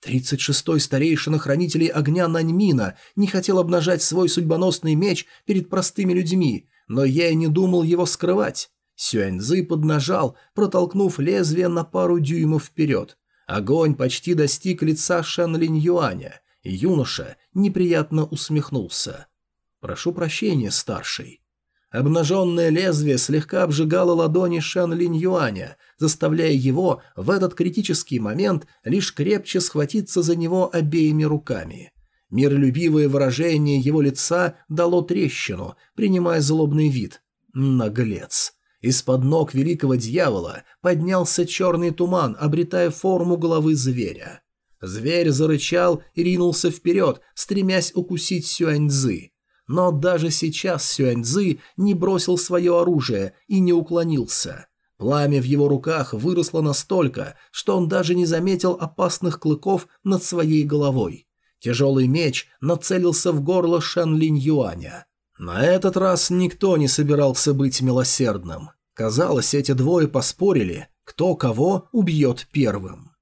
Тридцать шестой старейшина хранителей огня Наньмина не хотел обнажать свой судьбоносный меч перед простыми людьми, но я и не думал его скрывать. Сюаньзы поднажал, протолкнув лезвие на пару дюймов вперед. Огонь почти достиг лица Шэн Линь Юаня, и юноша неприятно усмехнулся. «Прошу прощения, старший». Обнаженное лезвие слегка обжигало ладони Шэн Линь Юаня, заставляя его в этот критический момент лишь крепче схватиться за него обеими руками. Миролюбивое выражение его лица дало трещину, принимая злобный вид. Наглец. Из-под ног великого дьявола поднялся черный туман, обретая форму головы зверя. Зверь зарычал и ринулся вперед, стремясь укусить Сюаньзы. Но даже сейчас Сюаньзы не бросил свое оружие и не уклонился. Пламя в его руках выросло настолько, что он даже не заметил опасных клыков над своей головой. Тяжелый меч нацелился в горло Шан Линь Юаня. На этот раз никто не собирался быть милосердным. Казалось, эти двое поспорили, кто кого убьет первым.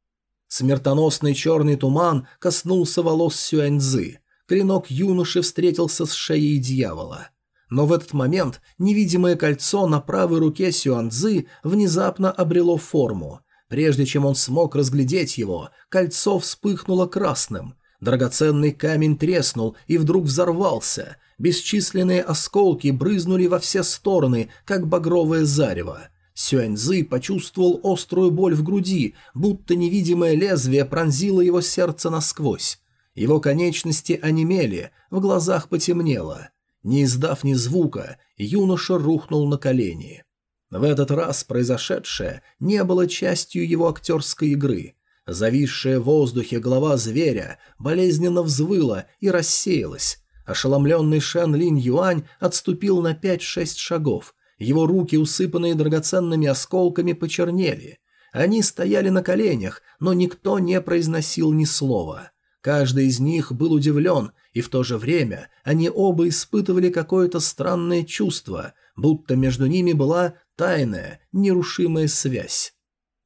Смертоносный черный туман коснулся волос Сюаньзы. Клинок юноши встретился с шеей дьявола. Но в этот момент невидимое кольцо на правой руке Сюаньзы внезапно обрело форму. Прежде чем он смог разглядеть его, кольцо вспыхнуло красным. Драгоценный камень треснул и вдруг взорвался. Бесчисленные осколки брызнули во все стороны, как багровое зарево. Сюаньзы почувствовал острую боль в груди, будто невидимое лезвие пронзило его сердце насквозь. Его конечности онемели, в глазах потемнело. Не издав ни звука, юноша рухнул на колени. В этот раз произошедшее не было частью его актерской игры. Зависшая в воздухе голова зверя болезненно взвыла и рассеялась. Ошеломленный Шэн Линь Юань отступил на пять-шесть шагов. Его руки, усыпанные драгоценными осколками, почернели. Они стояли на коленях, но никто не произносил ни слова. Каждый из них был удивлен, и в то же время они оба испытывали какое-то странное чувство, будто между ними была тайная, нерушимая связь.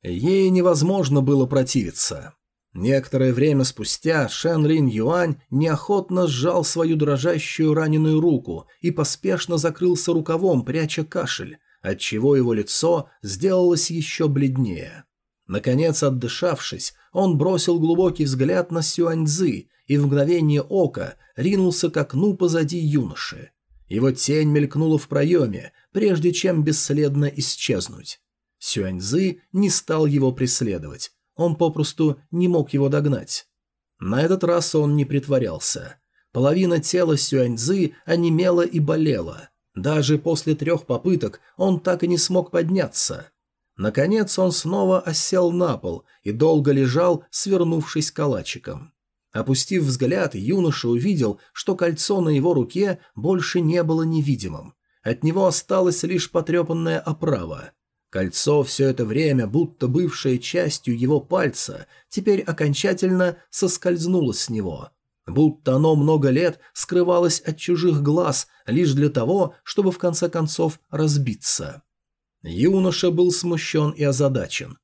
Ей невозможно было противиться. Некоторое время спустя Шен Рин Юань неохотно сжал свою дрожащую раненую руку и поспешно закрылся рукавом, пряча кашель, отчего его лицо сделалось еще бледнее. Наконец, отдышавшись, он бросил глубокий взгляд на Сюаньзы и в мгновение ока ринулся к окну позади юноши. Его тень мелькнула в проеме, прежде чем бесследно исчезнуть. Сюаньзы не стал его преследовать, он попросту не мог его догнать. На этот раз он не притворялся. Половина тела Сюаньзы онемела и болела. Даже после трех попыток он так и не смог подняться. Наконец он снова осел на пол и долго лежал, свернувшись калачиком. Опустив взгляд, юноша увидел, что кольцо на его руке больше не было невидимым. От него осталась лишь потрепанная оправа. Кольцо, все это время, будто бывшее частью его пальца, теперь окончательно соскользнуло с него. Будто оно много лет скрывалось от чужих глаз лишь для того, чтобы в конце концов разбиться. Юноша был смущен и озадачен.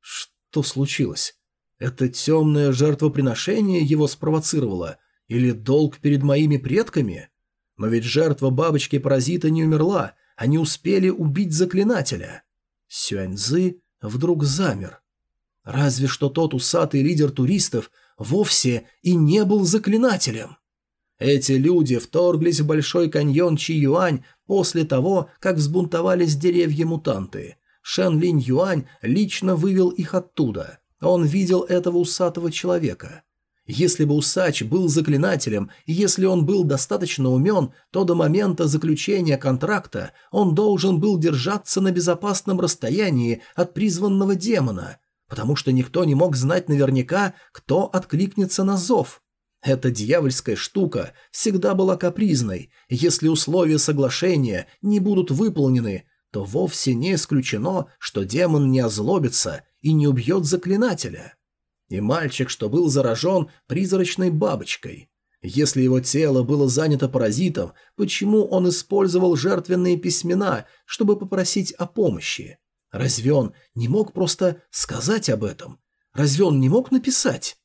Что случилось? Это темное жертвоприношение его спровоцировало? Или долг перед моими предками? Но ведь жертва бабочки-паразита не умерла, они успели убить заклинателя. Сюаньзы вдруг замер. Разве что тот усатый лидер туристов вовсе и не был заклинателем. Эти люди вторглись в Большой каньон Чи-Юань после того, как взбунтовались деревья-мутанты. Шен Линь Юань лично вывел их оттуда. Он видел этого усатого человека. Если бы Усач был заклинателем, если он был достаточно умен, то до момента заключения контракта он должен был держаться на безопасном расстоянии от призванного демона, потому что никто не мог знать наверняка, кто откликнется на зов. Эта дьявольская штука всегда была капризной, если условия соглашения не будут выполнены, то вовсе не исключено, что демон не озлобится и не убьет заклинателя. И мальчик, что был заражен призрачной бабочкой. Если его тело было занято паразитом, почему он использовал жертвенные письмена, чтобы попросить о помощи? Разве он не мог просто сказать об этом? Разве он не мог написать?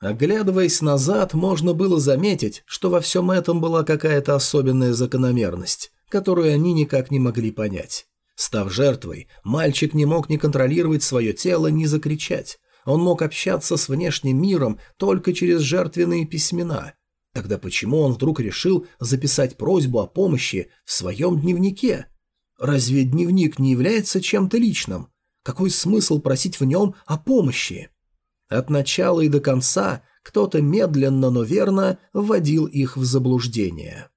Оглядываясь назад, можно было заметить, что во всем этом была какая-то особенная закономерность, которую они никак не могли понять. Став жертвой, мальчик не мог ни контролировать свое тело, ни закричать. Он мог общаться с внешним миром только через жертвенные письмена. Тогда почему он вдруг решил записать просьбу о помощи в своем дневнике? Разве дневник не является чем-то личным? Какой смысл просить в нем о помощи? От начала и до конца кто-то медленно, но верно вводил их в заблуждение.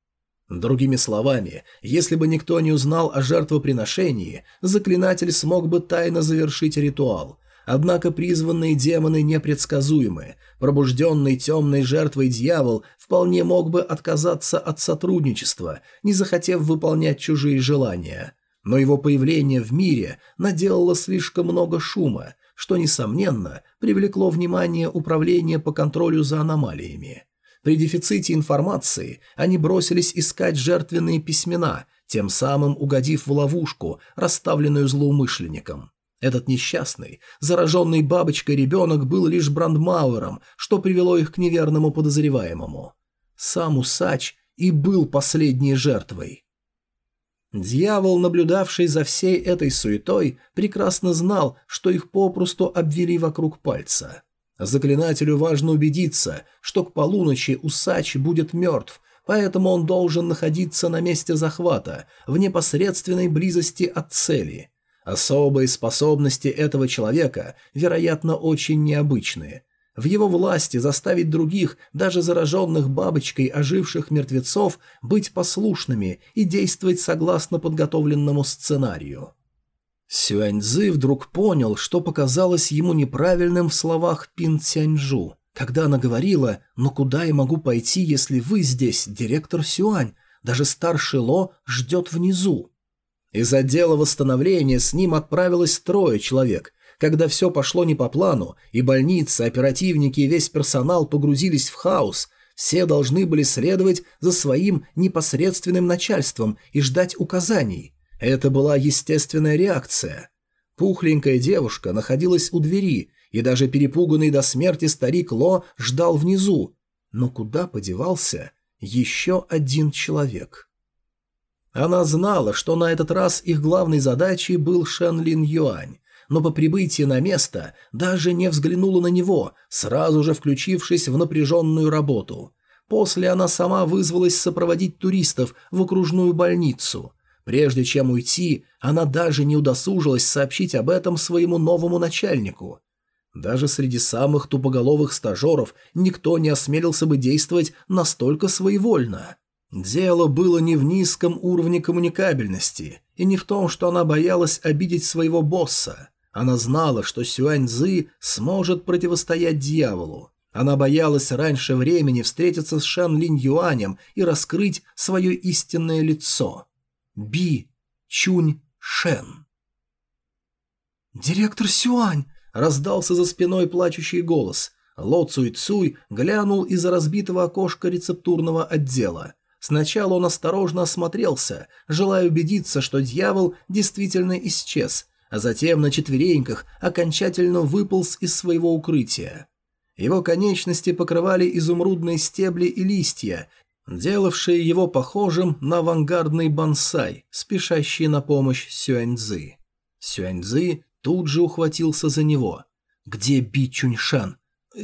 Другими словами, если бы никто не узнал о жертвоприношении, заклинатель смог бы тайно завершить ритуал. Однако призванные демоны непредсказуемы. Пробужденный темной жертвой дьявол вполне мог бы отказаться от сотрудничества, не захотев выполнять чужие желания. Но его появление в мире наделало слишком много шума, что, несомненно, привлекло внимание Управления по контролю за аномалиями. При дефиците информации они бросились искать жертвенные письмена, тем самым угодив в ловушку, расставленную злоумышленником. Этот несчастный, зараженный бабочкой ребенок был лишь Брандмауэром, что привело их к неверному подозреваемому. Сам Усач и был последней жертвой. Дьявол, наблюдавший за всей этой суетой, прекрасно знал, что их попросту обвели вокруг пальца. Заклинателю важно убедиться, что к полуночи Усач будет мертв, поэтому он должен находиться на месте захвата, в непосредственной близости от цели. Особые способности этого человека, вероятно, очень необычные – в его власти заставить других, даже зараженных бабочкой оживших мертвецов, быть послушными и действовать согласно подготовленному сценарию. Сюаньзы вдруг понял, что показалось ему неправильным в словах Пин Цяньжу, когда она говорила «Но куда я могу пойти, если вы здесь, директор Сюань? Даже старший Ло ждет внизу». Из отдела восстановления с ним отправилось трое человек, когда все пошло не по плану, и больницы, оперативники и весь персонал погрузились в хаос, все должны были следовать за своим непосредственным начальством и ждать указаний. Это была естественная реакция. Пухленькая девушка находилась у двери, и даже перепуганный до смерти старик Ло ждал внизу. Но куда подевался еще один человек? Она знала, что на этот раз их главной задачей был Шэн Лин Юань, но по прибытии на место даже не взглянула на него, сразу же включившись в напряженную работу. После она сама вызвалась сопроводить туристов в окружную больницу. Прежде чем уйти, она даже не удосужилась сообщить об этом своему новому начальнику. Даже среди самых тупоголовых стажеров никто не осмелился бы действовать настолько своевольно. Дело было не в низком уровне коммуникабельности и не в том, что она боялась обидеть своего босса. Она знала, что Сюань Цзы сможет противостоять дьяволу. Она боялась раньше времени встретиться с Шан Линь Юанем и раскрыть свое истинное лицо. Би Чунь Шен. «Директор Сюань!» – раздался за спиной плачущий голос. Ло Цуй Цуй глянул из-за разбитого окошка рецептурного отдела. Сначала он осторожно осмотрелся, желая убедиться, что дьявол действительно исчез, а затем на четвереньках окончательно выполз из своего укрытия. Его конечности покрывали изумрудные стебли и листья, делавшие его похожим на авангардный бонсай, спешащий на помощь Сюаньцзы. Сюаньцзы тут же ухватился за него. «Где Би Чуньшан?»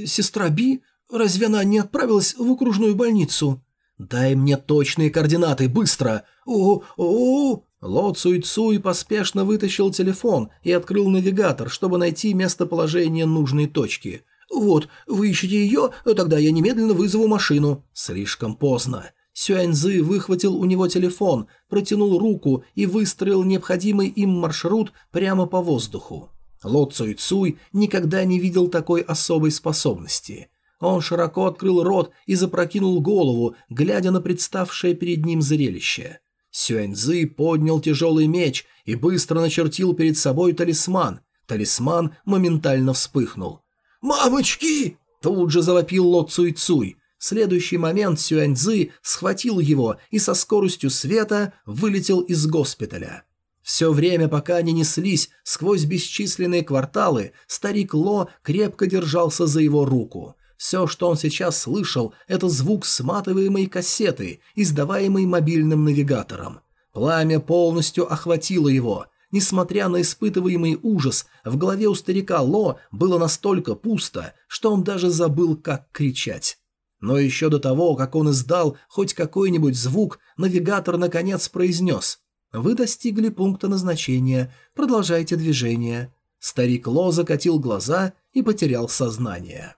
«Сестра Би? Разве она не отправилась в окружную больницу?» «Дай мне точные координаты, быстро!» «О-о-о!» Ло Цуй Цуй поспешно вытащил телефон и открыл навигатор, чтобы найти местоположение нужной точки. «Вот, вы ищете ее, тогда я немедленно вызову машину». Слишком поздно. Сюаньзы выхватил у него телефон, протянул руку и выстроил необходимый им маршрут прямо по воздуху. Ло Цуй Цуй никогда не видел такой особой способности. Он широко открыл рот и запрокинул голову, глядя на представшее перед ним зрелище. Сюаньзы поднял тяжелый меч и быстро начертил перед собой талисман. Талисман моментально вспыхнул. «Мамочки!» – тут же завопил Ло Цуй Цуй. В следующий момент Сюаньзы схватил его и со скоростью света вылетел из госпиталя. Все время, пока они неслись сквозь бесчисленные кварталы, старик Ло крепко держался за его руку. Все, что он сейчас слышал, это звук сматываемой кассеты, издаваемой мобильным навигатором. Пламя полностью охватило его – Несмотря на испытываемый ужас, в голове у старика Ло было настолько пусто, что он даже забыл, как кричать. Но еще до того, как он издал хоть какой-нибудь звук, навигатор наконец произнес «Вы достигли пункта назначения, продолжайте движение». Старик Ло закатил глаза и потерял сознание.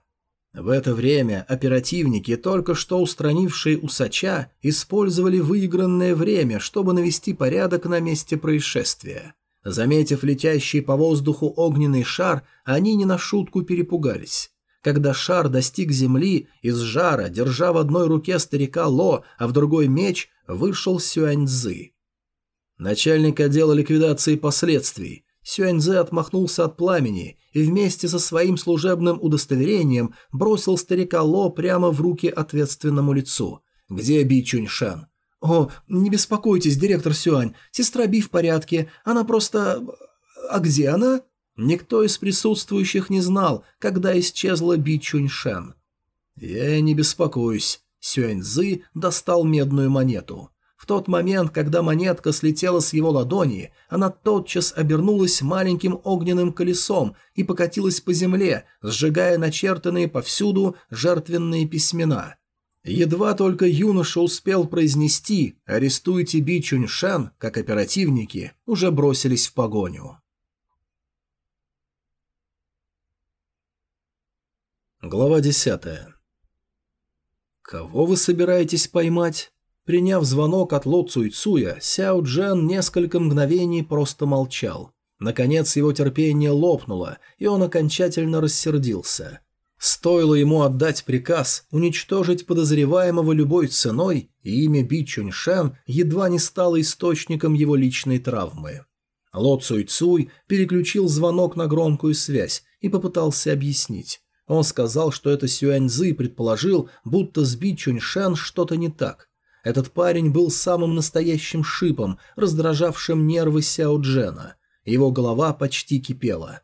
В это время оперативники, только что устранившие усача, использовали выигранное время, чтобы навести порядок на месте происшествия. Заметив летящий по воздуху огненный шар, они не на шутку перепугались. Когда шар достиг земли, из жара, держа в одной руке старика Ло, а в другой меч, вышел Сюаньцзы. Начальник отдела ликвидации последствий. Сюаньцзы отмахнулся от пламени и вместе со своим служебным удостоверением бросил старика Ло прямо в руки ответственному лицу. «Где Би Чуньшан?» «О, не беспокойтесь, директор Сюань, сестра Би в порядке, она просто... А где она?» Никто из присутствующих не знал, когда исчезла Би Чуньшен. «Я не беспокоюсь». Сюань Цзы достал медную монету. В тот момент, когда монетка слетела с его ладони, она тотчас обернулась маленьким огненным колесом и покатилась по земле, сжигая начертанные повсюду жертвенные письмена. Едва только юноша успел произнести «Арестуйте Би Чуньшен», как оперативники уже бросились в погоню. Глава 10. «Кого вы собираетесь поймать?» Приняв звонок от Ло Цуйцуя, Сяо Джен несколько мгновений просто молчал. Наконец его терпение лопнуло, и он окончательно рассердился. Стоило ему отдать приказ уничтожить подозреваемого любой ценой, и имя Би Чуньшен едва не стало источником его личной травмы. Ло Цуй Цуй переключил звонок на громкую связь и попытался объяснить. Он сказал, что это Сюаньзы предположил, будто с Би Чуньшен что-то не так. Этот парень был самым настоящим шипом, раздражавшим нервы Сяо Джена. Его голова почти кипела.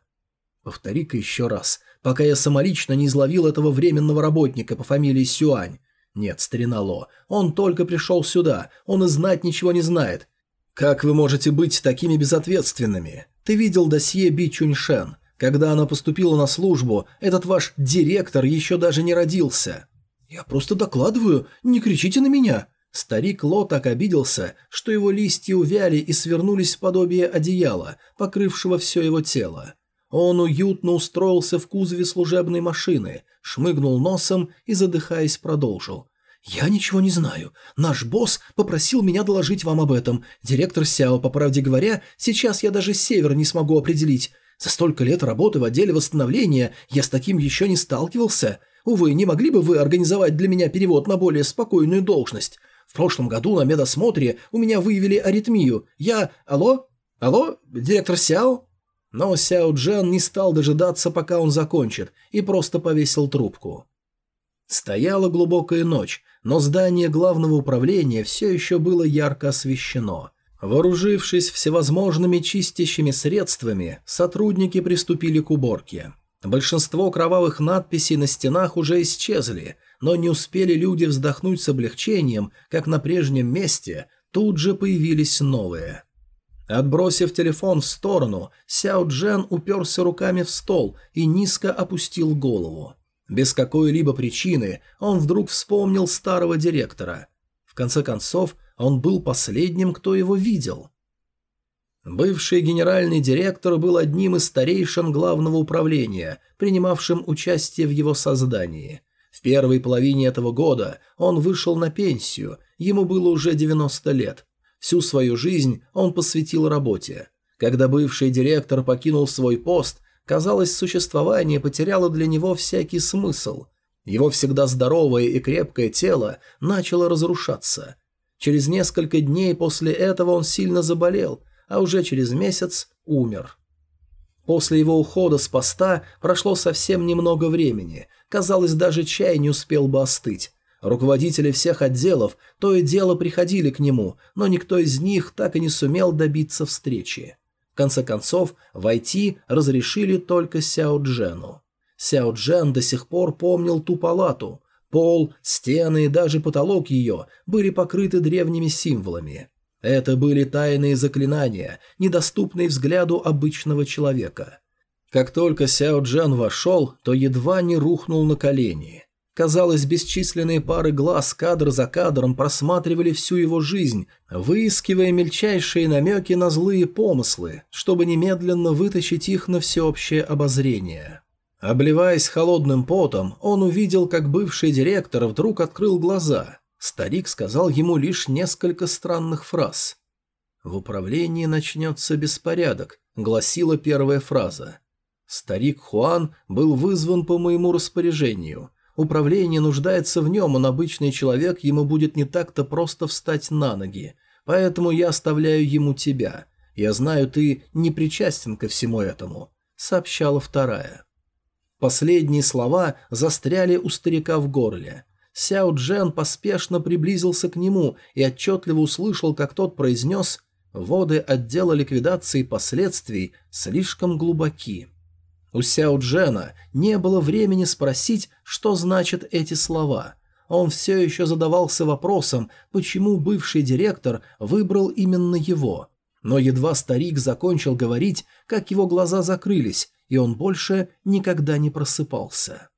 «Повтори-ка еще раз, пока я самолично не изловил этого временного работника по фамилии Сюань. Нет, старина Ло, он только пришел сюда, он и знать ничего не знает. Как вы можете быть такими безответственными? Ты видел досье Би Чуньшен. Когда она поступила на службу, этот ваш директор еще даже не родился. Я просто докладываю, не кричите на меня. Старик Ло так обиделся, что его листья увяли и свернулись в подобие одеяла, покрывшего все его тело. Он уютно устроился в кузове служебной машины, шмыгнул носом и, задыхаясь, продолжил. «Я ничего не знаю. Наш босс попросил меня доложить вам об этом. Директор Сяо, по правде говоря, сейчас я даже север не смогу определить. За столько лет работы в отделе восстановления я с таким еще не сталкивался. Увы, не могли бы вы организовать для меня перевод на более спокойную должность? В прошлом году на медосмотре у меня выявили аритмию. Я... Алло? Алло? Директор Сяо?» Но Сяо Джан не стал дожидаться, пока он закончит, и просто повесил трубку. Стояла глубокая ночь, но здание главного управления все еще было ярко освещено. Вооружившись всевозможными чистящими средствами, сотрудники приступили к уборке. Большинство кровавых надписей на стенах уже исчезли, но не успели люди вздохнуть с облегчением, как на прежнем месте тут же появились новые – Отбросив телефон в сторону, Сяо Джен уперся руками в стол и низко опустил голову. Без какой-либо причины он вдруг вспомнил старого директора. В конце концов, он был последним, кто его видел. Бывший генеральный директор был одним из старейшин главного управления, принимавшим участие в его создании. В первой половине этого года он вышел на пенсию, ему было уже 90 лет, Всю свою жизнь он посвятил работе. Когда бывший директор покинул свой пост, казалось, существование потеряло для него всякий смысл. Его всегда здоровое и крепкое тело начало разрушаться. Через несколько дней после этого он сильно заболел, а уже через месяц умер. После его ухода с поста прошло совсем немного времени, казалось, даже чай не успел бы остыть, Руководители всех отделов то и дело приходили к нему, но никто из них так и не сумел добиться встречи. В конце концов, войти разрешили только Сяо Джену. Сяо Джен до сих пор помнил ту палату. Пол, стены и даже потолок ее были покрыты древними символами. Это были тайные заклинания, недоступные взгляду обычного человека. Как только Сяо Джен вошел, то едва не рухнул на колени – Казалось, бесчисленные пары глаз кадр за кадром просматривали всю его жизнь, выискивая мельчайшие намеки на злые помыслы, чтобы немедленно вытащить их на всеобщее обозрение. Обливаясь холодным потом, он увидел, как бывший директор вдруг открыл глаза. Старик сказал ему лишь несколько странных фраз. «В управлении начнется беспорядок», — гласила первая фраза. Старик Хуан был вызван по моему распоряжению — Управление нуждается в нем, он обычный человек, ему будет не так-то просто встать на ноги. Поэтому я оставляю ему тебя. Я знаю, ты не причастен ко всему этому», — сообщала вторая. Последние слова застряли у старика в горле. Сяо Джен поспешно приблизился к нему и отчетливо услышал, как тот произнес «Воды отдела ликвидации последствий слишком глубоки». У Сяо Джена не было времени спросить, что значат эти слова. Он все еще задавался вопросом, почему бывший директор выбрал именно его. Но едва старик закончил говорить, как его глаза закрылись, и он больше никогда не просыпался.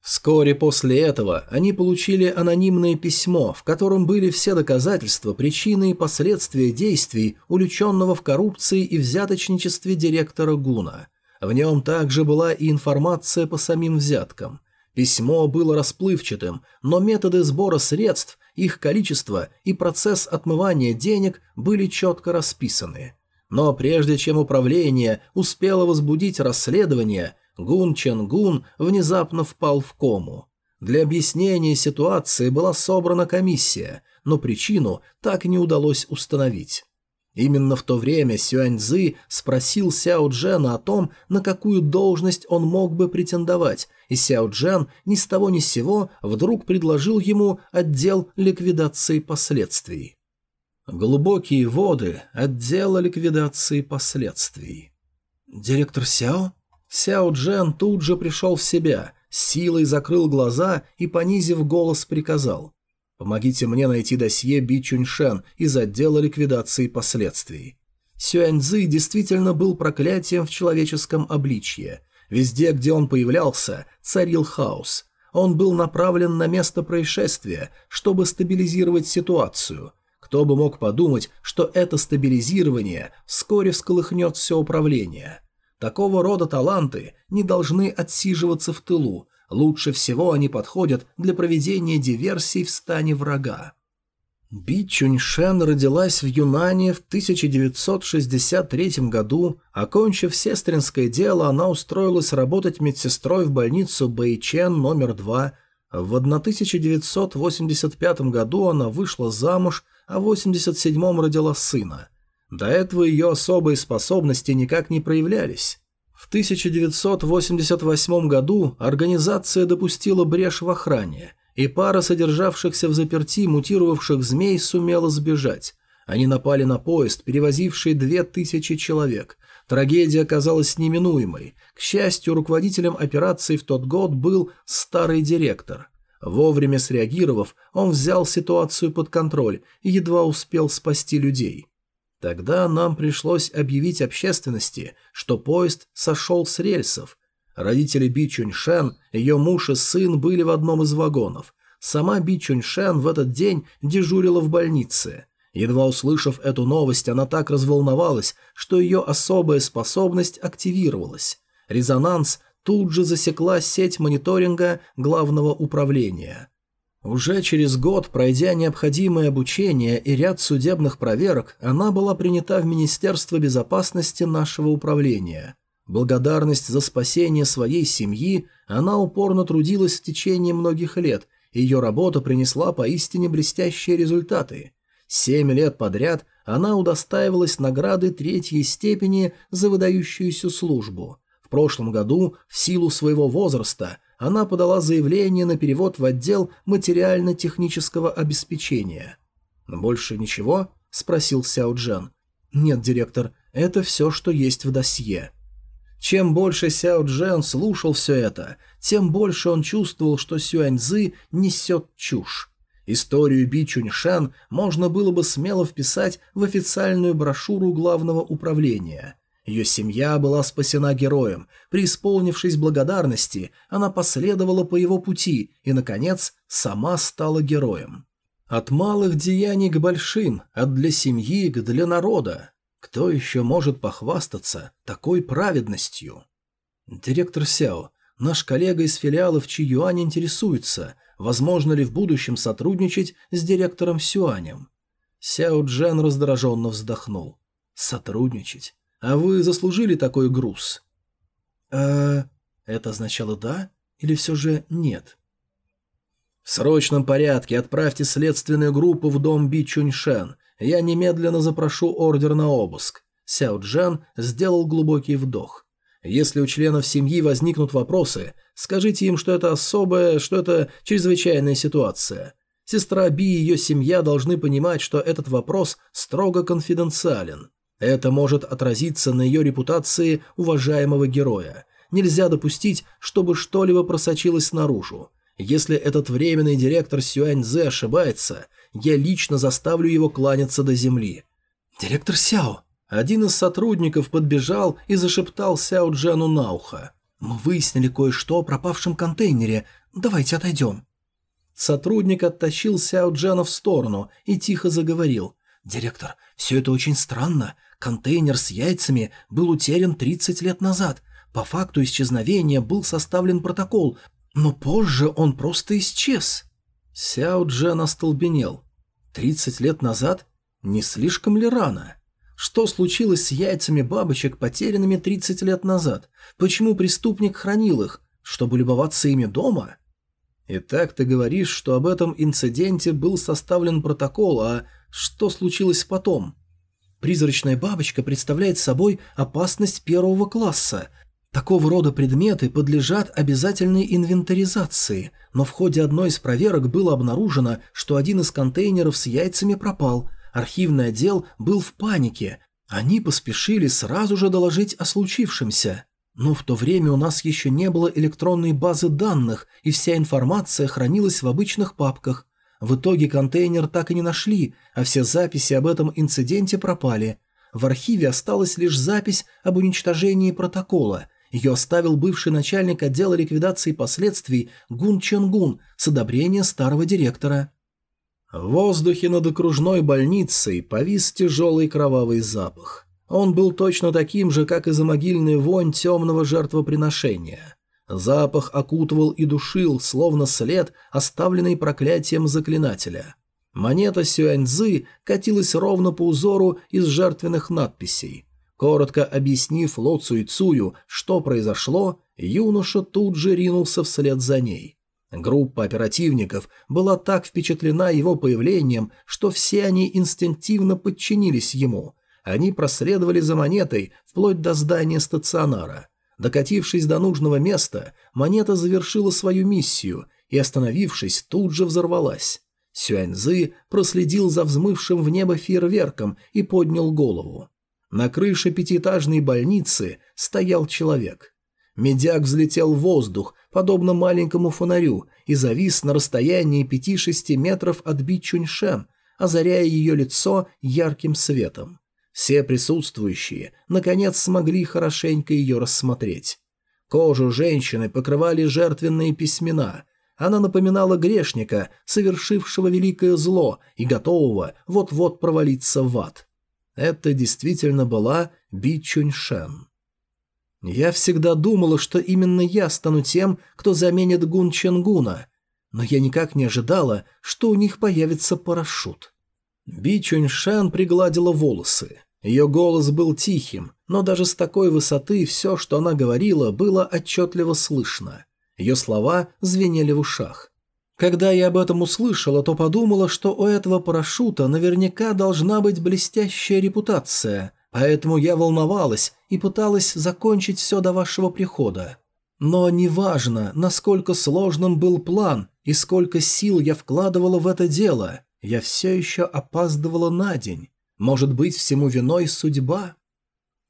Вскоре после этого они получили анонимное письмо, в котором были все доказательства, причины и последствия действий, уличенного в коррупции и взяточничестве директора Гуна – в нем также была и информация по самим взяткам. Письмо было расплывчатым, но методы сбора средств, их количество и процесс отмывания денег были четко расписаны. Но прежде чем управление успело возбудить расследование, Гун Чен Гун внезапно впал в кому. Для объяснения ситуации была собрана комиссия, но причину так не удалось установить. Именно в то время Сюаньзы спросил Сяо Джена о том, на какую должность он мог бы претендовать, и Сяо Джен ни с того ни с сего вдруг предложил ему отдел ликвидации последствий. Глубокие воды отдела ликвидации последствий. «Директор Сяо?» Сяо Джен тут же пришел в себя, силой закрыл глаза и, понизив голос, приказал. Помогите мне найти досье Би Чуньшен из отдела ликвидации последствий. Сюаньзы действительно был проклятием в человеческом обличье. Везде, где он появлялся, царил хаос. Он был направлен на место происшествия, чтобы стабилизировать ситуацию. Кто бы мог подумать, что это стабилизирование вскоре всколыхнет все управление. Такого рода таланты не должны отсиживаться в тылу, Лучше всего они подходят для проведения диверсий в стане врага. Би Чуньшен родилась в Юнане в 1963 году. Окончив сестринское дело, она устроилась работать медсестрой в больницу Бэйчен номер 2. В 1985 году она вышла замуж, а в 1987 родила сына. До этого ее особые способности никак не проявлялись. В 1988 году организация допустила брешь в охране, и пара содержавшихся в заперти мутировавших змей сумела сбежать. Они напали на поезд, перевозивший две тысячи человек. Трагедия оказалась неминуемой. К счастью, руководителем операции в тот год был старый директор. Вовремя среагировав, он взял ситуацию под контроль и едва успел спасти людей. Тогда нам пришлось объявить общественности, что поезд сошел с рельсов. Родители Би Чуньшен, ее муж и сын были в одном из вагонов. Сама Би Чуньшен в этот день дежурила в больнице. Едва услышав эту новость, она так разволновалась, что ее особая способность активировалась. Резонанс тут же засекла сеть мониторинга главного управления. Уже через год, пройдя необходимое обучение и ряд судебных проверок, она была принята в Министерство безопасности нашего управления. Благодарность за спасение своей семьи она упорно трудилась в течение многих лет, и ее работа принесла поистине блестящие результаты. Семь лет подряд она удостаивалась награды третьей степени за выдающуюся службу. В прошлом году, в силу своего возраста, она подала заявление на перевод в отдел материально-технического обеспечения. «Больше ничего?» – спросил Сяо Джен. «Нет, директор, это все, что есть в досье». Чем больше Сяо Джен слушал все это, тем больше он чувствовал, что Сюаньзы несет чушь. Историю Би Чуньшан можно было бы смело вписать в официальную брошюру главного управления. Ее семья была спасена героем. Преисполнившись благодарности, она последовала по его пути и, наконец, сама стала героем. От малых деяний к большим, от для семьи к для народа. Кто еще может похвастаться такой праведностью? Директор Сяо, наш коллега из филиала в Чиюань интересуется, возможно ли в будущем сотрудничать с директором Сюанем. Сяо Джен раздраженно вздохнул. Сотрудничать? А вы заслужили такой груз?» «Э... Это означало «да» или все же «нет»?» «В срочном порядке отправьте следственную группу в дом Би Чуньшен. Я немедленно запрошу ордер на обыск». Сяо Джан сделал глубокий вдох. «Если у членов семьи возникнут вопросы, скажите им, что это особая, что это чрезвычайная ситуация. Сестра Би и ее семья должны понимать, что этот вопрос строго конфиденциален. Это может отразиться на ее репутации уважаемого героя. Нельзя допустить, чтобы что-либо просочилось наружу. Если этот временный директор Сюаньзе ошибается, я лично заставлю его кланяться до земли. «Директор Сяо!» Один из сотрудников подбежал и зашептал Сяо Джану на ухо. «Мы выяснили кое-что о пропавшем контейнере. Давайте отойдем». Сотрудник оттащил Сяо Джана в сторону и тихо заговорил. «Директор, все это очень странно. Контейнер с яйцами был утерян 30 лет назад. По факту исчезновения был составлен протокол, но позже он просто исчез. Сяо Джен остолбенел. 30 лет назад? Не слишком ли рано? Что случилось с яйцами бабочек, потерянными 30 лет назад? Почему преступник хранил их? Чтобы любоваться ими дома? Итак, ты говоришь, что об этом инциденте был составлен протокол, а что случилось потом? Призрачная бабочка представляет собой опасность первого класса. Такого рода предметы подлежат обязательной инвентаризации, но в ходе одной из проверок было обнаружено, что один из контейнеров с яйцами пропал. Архивный отдел был в панике. Они поспешили сразу же доложить о случившемся. Но в то время у нас еще не было электронной базы данных, и вся информация хранилась в обычных папках. В итоге контейнер так и не нашли, а все записи об этом инциденте пропали. В архиве осталась лишь запись об уничтожении протокола. Ее оставил бывший начальник отдела ликвидации последствий Гун Ченгун с одобрения старого директора. В воздухе над окружной больницей повис тяжелый кровавый запах. Он был точно таким же, как и замогильная вонь темного жертвоприношения. Запах окутывал и душил, словно след, оставленный проклятием заклинателя. Монета Сюаньзы катилась ровно по узору из жертвенных надписей. Коротко объяснив Ло Цуйцую, что произошло, юноша тут же ринулся вслед за ней. Группа оперативников была так впечатлена его появлением, что все они инстинктивно подчинились ему. Они проследовали за монетой вплоть до здания стационара. Докатившись до нужного места, монета завершила свою миссию и, остановившись, тут же взорвалась. Сюаньзы проследил за взмывшим в небо фейерверком и поднял голову. На крыше пятиэтажной больницы стоял человек. Медяк взлетел в воздух, подобно маленькому фонарю, и завис на расстоянии 5-6 метров от Би Чуньшен, озаряя ее лицо ярким светом. Все присутствующие, наконец, смогли хорошенько ее рассмотреть. Кожу женщины покрывали жертвенные письмена. Она напоминала грешника, совершившего великое зло и готового вот-вот провалиться в ад. Это действительно была Би Чуньшен. Я всегда думала, что именно я стану тем, кто заменит Гун Ченгуна, но я никак не ожидала, что у них появится парашют. Би Чуньшан пригладила волосы. Ее голос был тихим, но даже с такой высоты все, что она говорила, было отчетливо слышно. Ее слова звенели в ушах. Когда я об этом услышала, то подумала, что у этого парашюта наверняка должна быть блестящая репутация, поэтому я волновалась и пыталась закончить все до вашего прихода. Но неважно, насколько сложным был план и сколько сил я вкладывала в это дело, я все еще опаздывала на день. Может быть, всему виной судьба?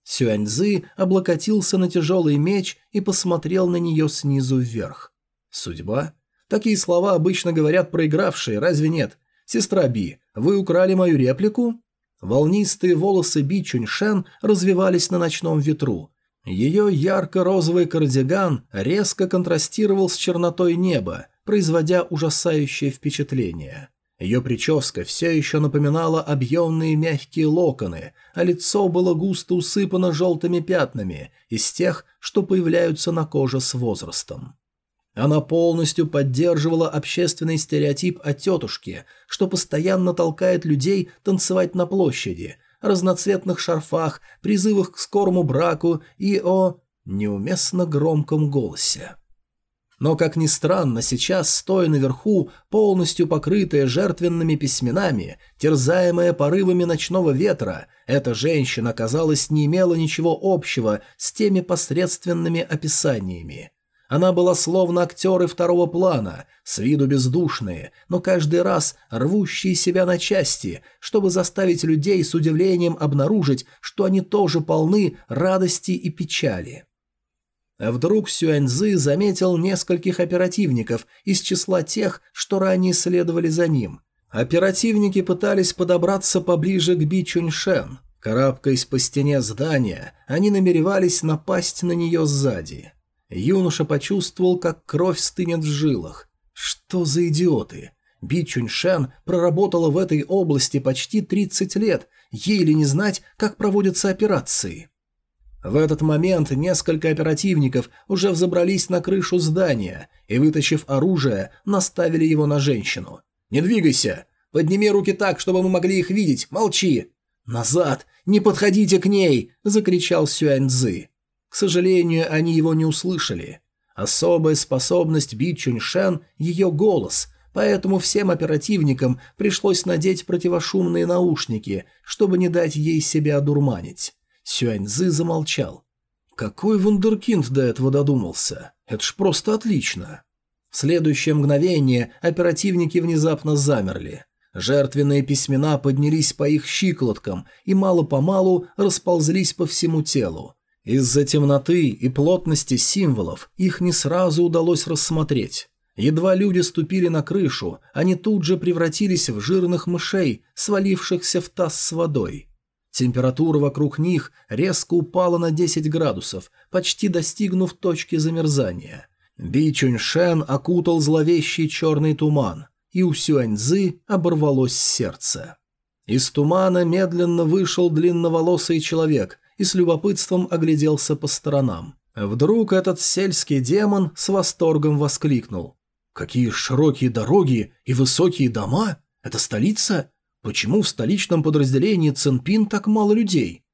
Сюаньзы облокотился на тяжелый меч и посмотрел на нее снизу вверх. Судьба? Такие слова обычно говорят проигравшие, разве нет? Сестра Би, вы украли мою реплику? Волнистые волосы Би Чуньшен развивались на ночном ветру. Ее ярко-розовый кардиган резко контрастировал с чернотой неба, производя ужасающее впечатление. Ее прическа все еще напоминала объемные мягкие локоны, а лицо было густо усыпано желтыми пятнами, из тех, что появляются на коже с возрастом. Она полностью поддерживала общественный стереотип о тетушке, что постоянно толкает людей танцевать на площади, разноцветных шарфах, призывах к скорому браку и о неуместно громком голосе. Но, как ни странно, сейчас, стоя наверху, полностью покрытая жертвенными письменами, терзаемая порывами ночного ветра, эта женщина, казалось, не имела ничего общего с теми посредственными описаниями. Она была словно актеры второго плана, с виду бездушные, но каждый раз рвущие себя на части, чтобы заставить людей с удивлением обнаружить, что они тоже полны радости и печали. Вдруг Сюаньзы заметил нескольких оперативников из числа тех, что ранее следовали за ним. Оперативники пытались подобраться поближе к Би Чуньшен. Карабкаясь по стене здания, они намеревались напасть на нее сзади. Юноша почувствовал, как кровь стынет в жилах. Что за идиоты? Би Чуньшен проработала в этой области почти 30 лет, ей ли не знать, как проводятся операции. В этот момент несколько оперативников уже взобрались на крышу здания и, вытащив оружие, наставили его на женщину. «Не двигайся! Подними руки так, чтобы мы могли их видеть! Молчи!» «Назад! Не подходите к ней!» – закричал Сюаньцзы. К сожалению, они его не услышали. Особая способность Би Чуньшен – ее голос. поэтому всем оперативникам пришлось надеть противошумные наушники, чтобы не дать ей себя одурманить. Сюаньзы замолчал. Какой вундеркинд до этого додумался? Это ж просто отлично. В следующее мгновение оперативники внезапно замерли. Жертвенные письмена поднялись по их щиколоткам и мало-помалу расползлись по всему телу. Из-за темноты и плотности символов их не сразу удалось рассмотреть. Едва люди ступили на крышу, они тут же превратились в жирных мышей, свалившихся в таз с водой. Температура вокруг них резко упала на 10 градусов, почти достигнув точки замерзания. Би Чуньшен окутал зловещий черный туман, и у Сюаньзы оборвалось сердце. Из тумана медленно вышел длинноволосый человек и с любопытством огляделся по сторонам. Вдруг этот сельский демон с восторгом воскликнул. «Какие широкие дороги и высокие дома! Это столица? Почему в столичном подразделении Цинпин так мало людей?»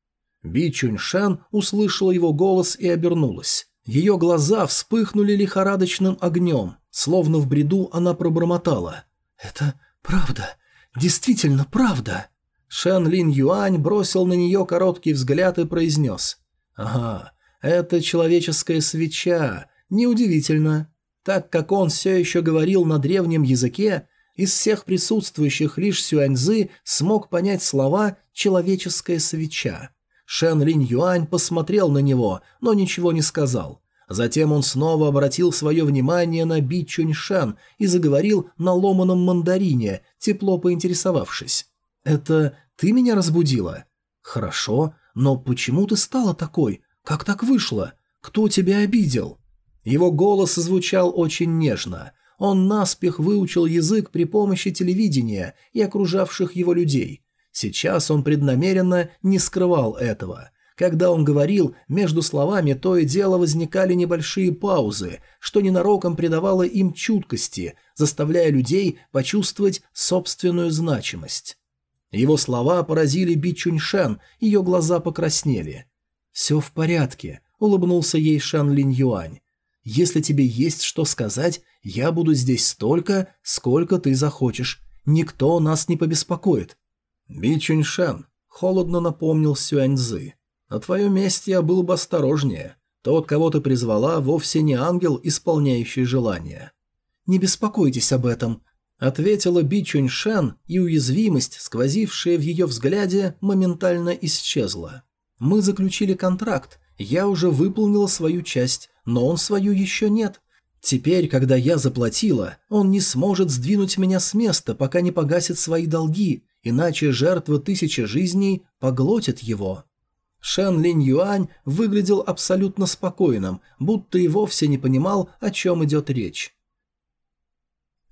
Би Чуньшан услышала его голос и обернулась. Ее глаза вспыхнули лихорадочным огнем, словно в бреду она пробормотала. «Это правда, действительно правда». Шэн Лин Юань бросил на нее короткий взгляд и произнес. «Ага, это человеческая свеча. Неудивительно. Так как он все еще говорил на древнем языке, из всех присутствующих лишь Сюаньзы смог понять слова «человеческая свеча». Шэн Линь Юань посмотрел на него, но ничего не сказал. Затем он снова обратил свое внимание на Би Чуньшан и заговорил на ломаном мандарине, тепло поинтересовавшись. «Это ты меня разбудила?» «Хорошо, но почему ты стала такой? Как так вышло? Кто тебя обидел?» Его голос звучал очень нежно. Он наспех выучил язык при помощи телевидения и окружавших его людей. Сейчас он преднамеренно не скрывал этого. Когда он говорил, между словами то и дело возникали небольшие паузы, что ненароком придавало им чуткости, заставляя людей почувствовать собственную значимость. Его слова поразили Би Чуньшен, ее глаза покраснели. «Все в порядке», — улыбнулся ей Шан Линь Юань. «Если тебе есть что сказать, я буду здесь столько, сколько ты захочешь. Никто нас не побеспокоит». «Би Чуньшен», — холодно напомнил Сюаньзы. «На твоем месте я был бы осторожнее. Тот, кого ты призвала, вовсе не ангел, исполняющий желания». «Не беспокойтесь об этом», — ответила Би Чуньшен, и уязвимость, сквозившая в ее взгляде, моментально исчезла. «Мы заключили контракт, я уже выполнила свою часть, но он свою еще нет. Теперь, когда я заплатила, он не сможет сдвинуть меня с места, пока не погасит свои долги, иначе жертва тысячи жизней поглотит его». Шэн Линь Юань выглядел абсолютно спокойным, будто и вовсе не понимал, о чем идет речь.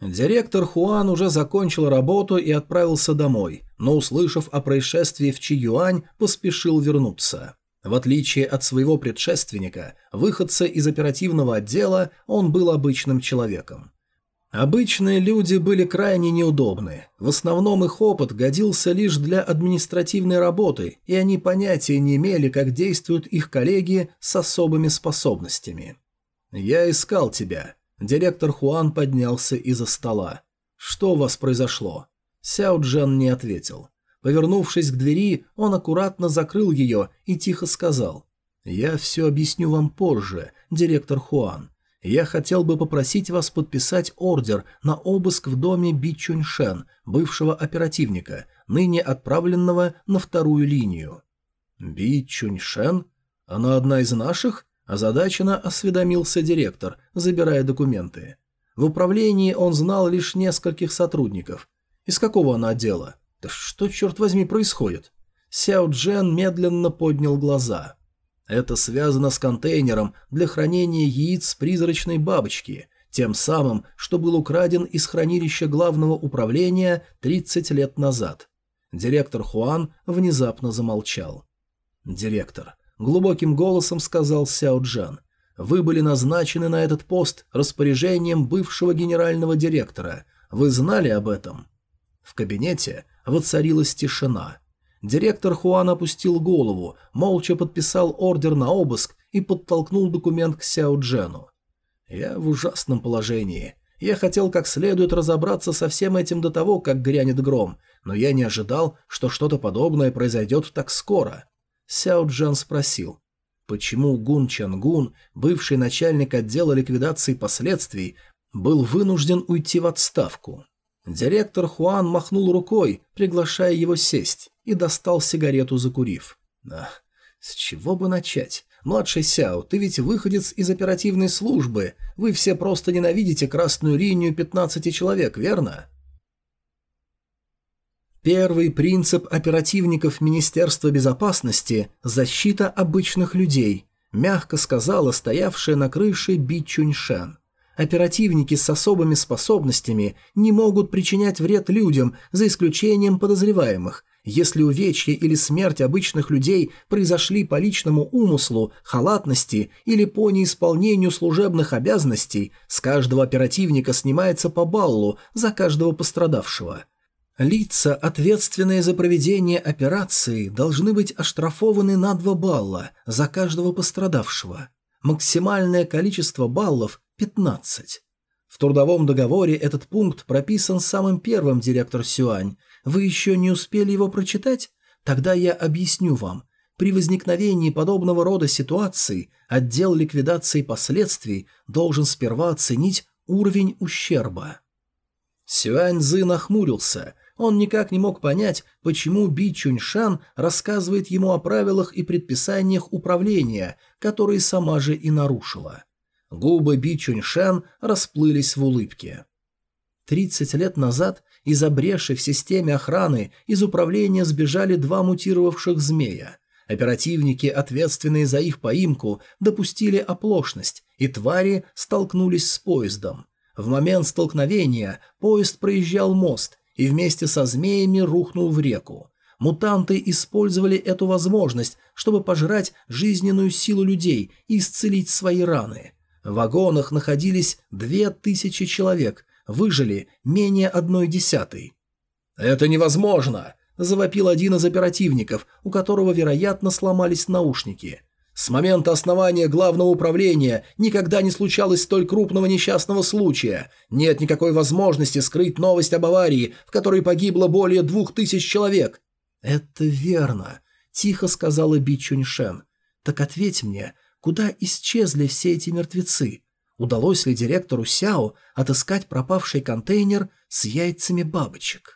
Директор Хуан уже закончил работу и отправился домой, но, услышав о происшествии в Чи-Юань, поспешил вернуться. В отличие от своего предшественника, выходца из оперативного отдела, он был обычным человеком. Обычные люди были крайне неудобны. В основном их опыт годился лишь для административной работы, и они понятия не имели, как действуют их коллеги с особыми способностями. «Я искал тебя». Директор Хуан поднялся из-за стола. «Что у вас произошло?» Сяо Джан не ответил. Повернувшись к двери, он аккуратно закрыл ее и тихо сказал. «Я все объясню вам позже, директор Хуан. Я хотел бы попросить вас подписать ордер на обыск в доме Би Чуньшен, бывшего оперативника, ныне отправленного на вторую линию». «Би Чуньшен? Она одна из наших?» – озадаченно осведомился директор, забирая документы. В управлении он знал лишь нескольких сотрудников. Из какого она отдела? Да что, черт возьми, происходит? Сяо Джен медленно поднял глаза. Это связано с контейнером для хранения яиц призрачной бабочки, тем самым, что был украден из хранилища главного управления 30 лет назад. Директор Хуан внезапно замолчал. «Директор», — глубоким голосом сказал Сяо Джан, — «вы были назначены на этот пост распоряжением бывшего генерального директора. Вы знали об этом?» В кабинете воцарилась тишина. Директор Хуан опустил голову, молча подписал ордер на обыск и подтолкнул документ к Сяо Джену. «Я в ужасном положении. Я хотел как следует разобраться со всем этим до того, как грянет гром, но я не ожидал, что что-то подобное произойдет так скоро. Сяо Джан спросил, почему Гун Чангун, бывший начальник отдела ликвидации последствий, был вынужден уйти в отставку. Директор Хуан махнул рукой, приглашая его сесть, и достал сигарету, закурив. Да, с чего бы начать? Младший Сяо, ты ведь выходец из оперативной службы. Вы все просто ненавидите красную линию 15 человек, верно? Первый принцип оперативников Министерства безопасности – защита обычных людей, мягко сказала стоявшая на крыше Би Чуньшен. Оперативники с особыми способностями не могут причинять вред людям, за исключением подозреваемых. Если увечья или смерть обычных людей произошли по личному умыслу, халатности или по неисполнению служебных обязанностей, с каждого оперативника снимается по баллу за каждого пострадавшего. Лица, ответственные за проведение операции, должны быть оштрафованы на 2 балла за каждого пострадавшего. Максимальное количество баллов – 15. В трудовом договоре этот пункт прописан самым первым, директор Сюань. Вы еще не успели его прочитать? Тогда я объясню вам. При возникновении подобного рода ситуаций отдел ликвидации последствий должен сперва оценить уровень ущерба. Сюань Цзы нахмурился – он никак не мог понять, почему Би Чуньшан рассказывает ему о правилах и предписаниях управления, которые сама же и нарушила. Губы Би Чуньшан расплылись в улыбке. Тридцать лет назад из обреши в системе охраны из управления сбежали два мутировавших змея. Оперативники, ответственные за их поимку, допустили оплошность, и твари столкнулись с поездом. В момент столкновения поезд проезжал мост, и вместе со змеями рухнул в реку. Мутанты использовали эту возможность, чтобы пожрать жизненную силу людей и исцелить свои раны. В вагонах находились две тысячи человек, выжили менее одной десятой. «Это невозможно!» – завопил один из оперативников, у которого, вероятно, сломались наушники – с момента основания главного управления никогда не случалось столь крупного несчастного случая. Нет никакой возможности скрыть новость об аварии, в которой погибло более двух тысяч человек. «Это верно», – тихо сказала Би Чуньшен. «Так ответь мне, куда исчезли все эти мертвецы? Удалось ли директору Сяо отыскать пропавший контейнер с яйцами бабочек?»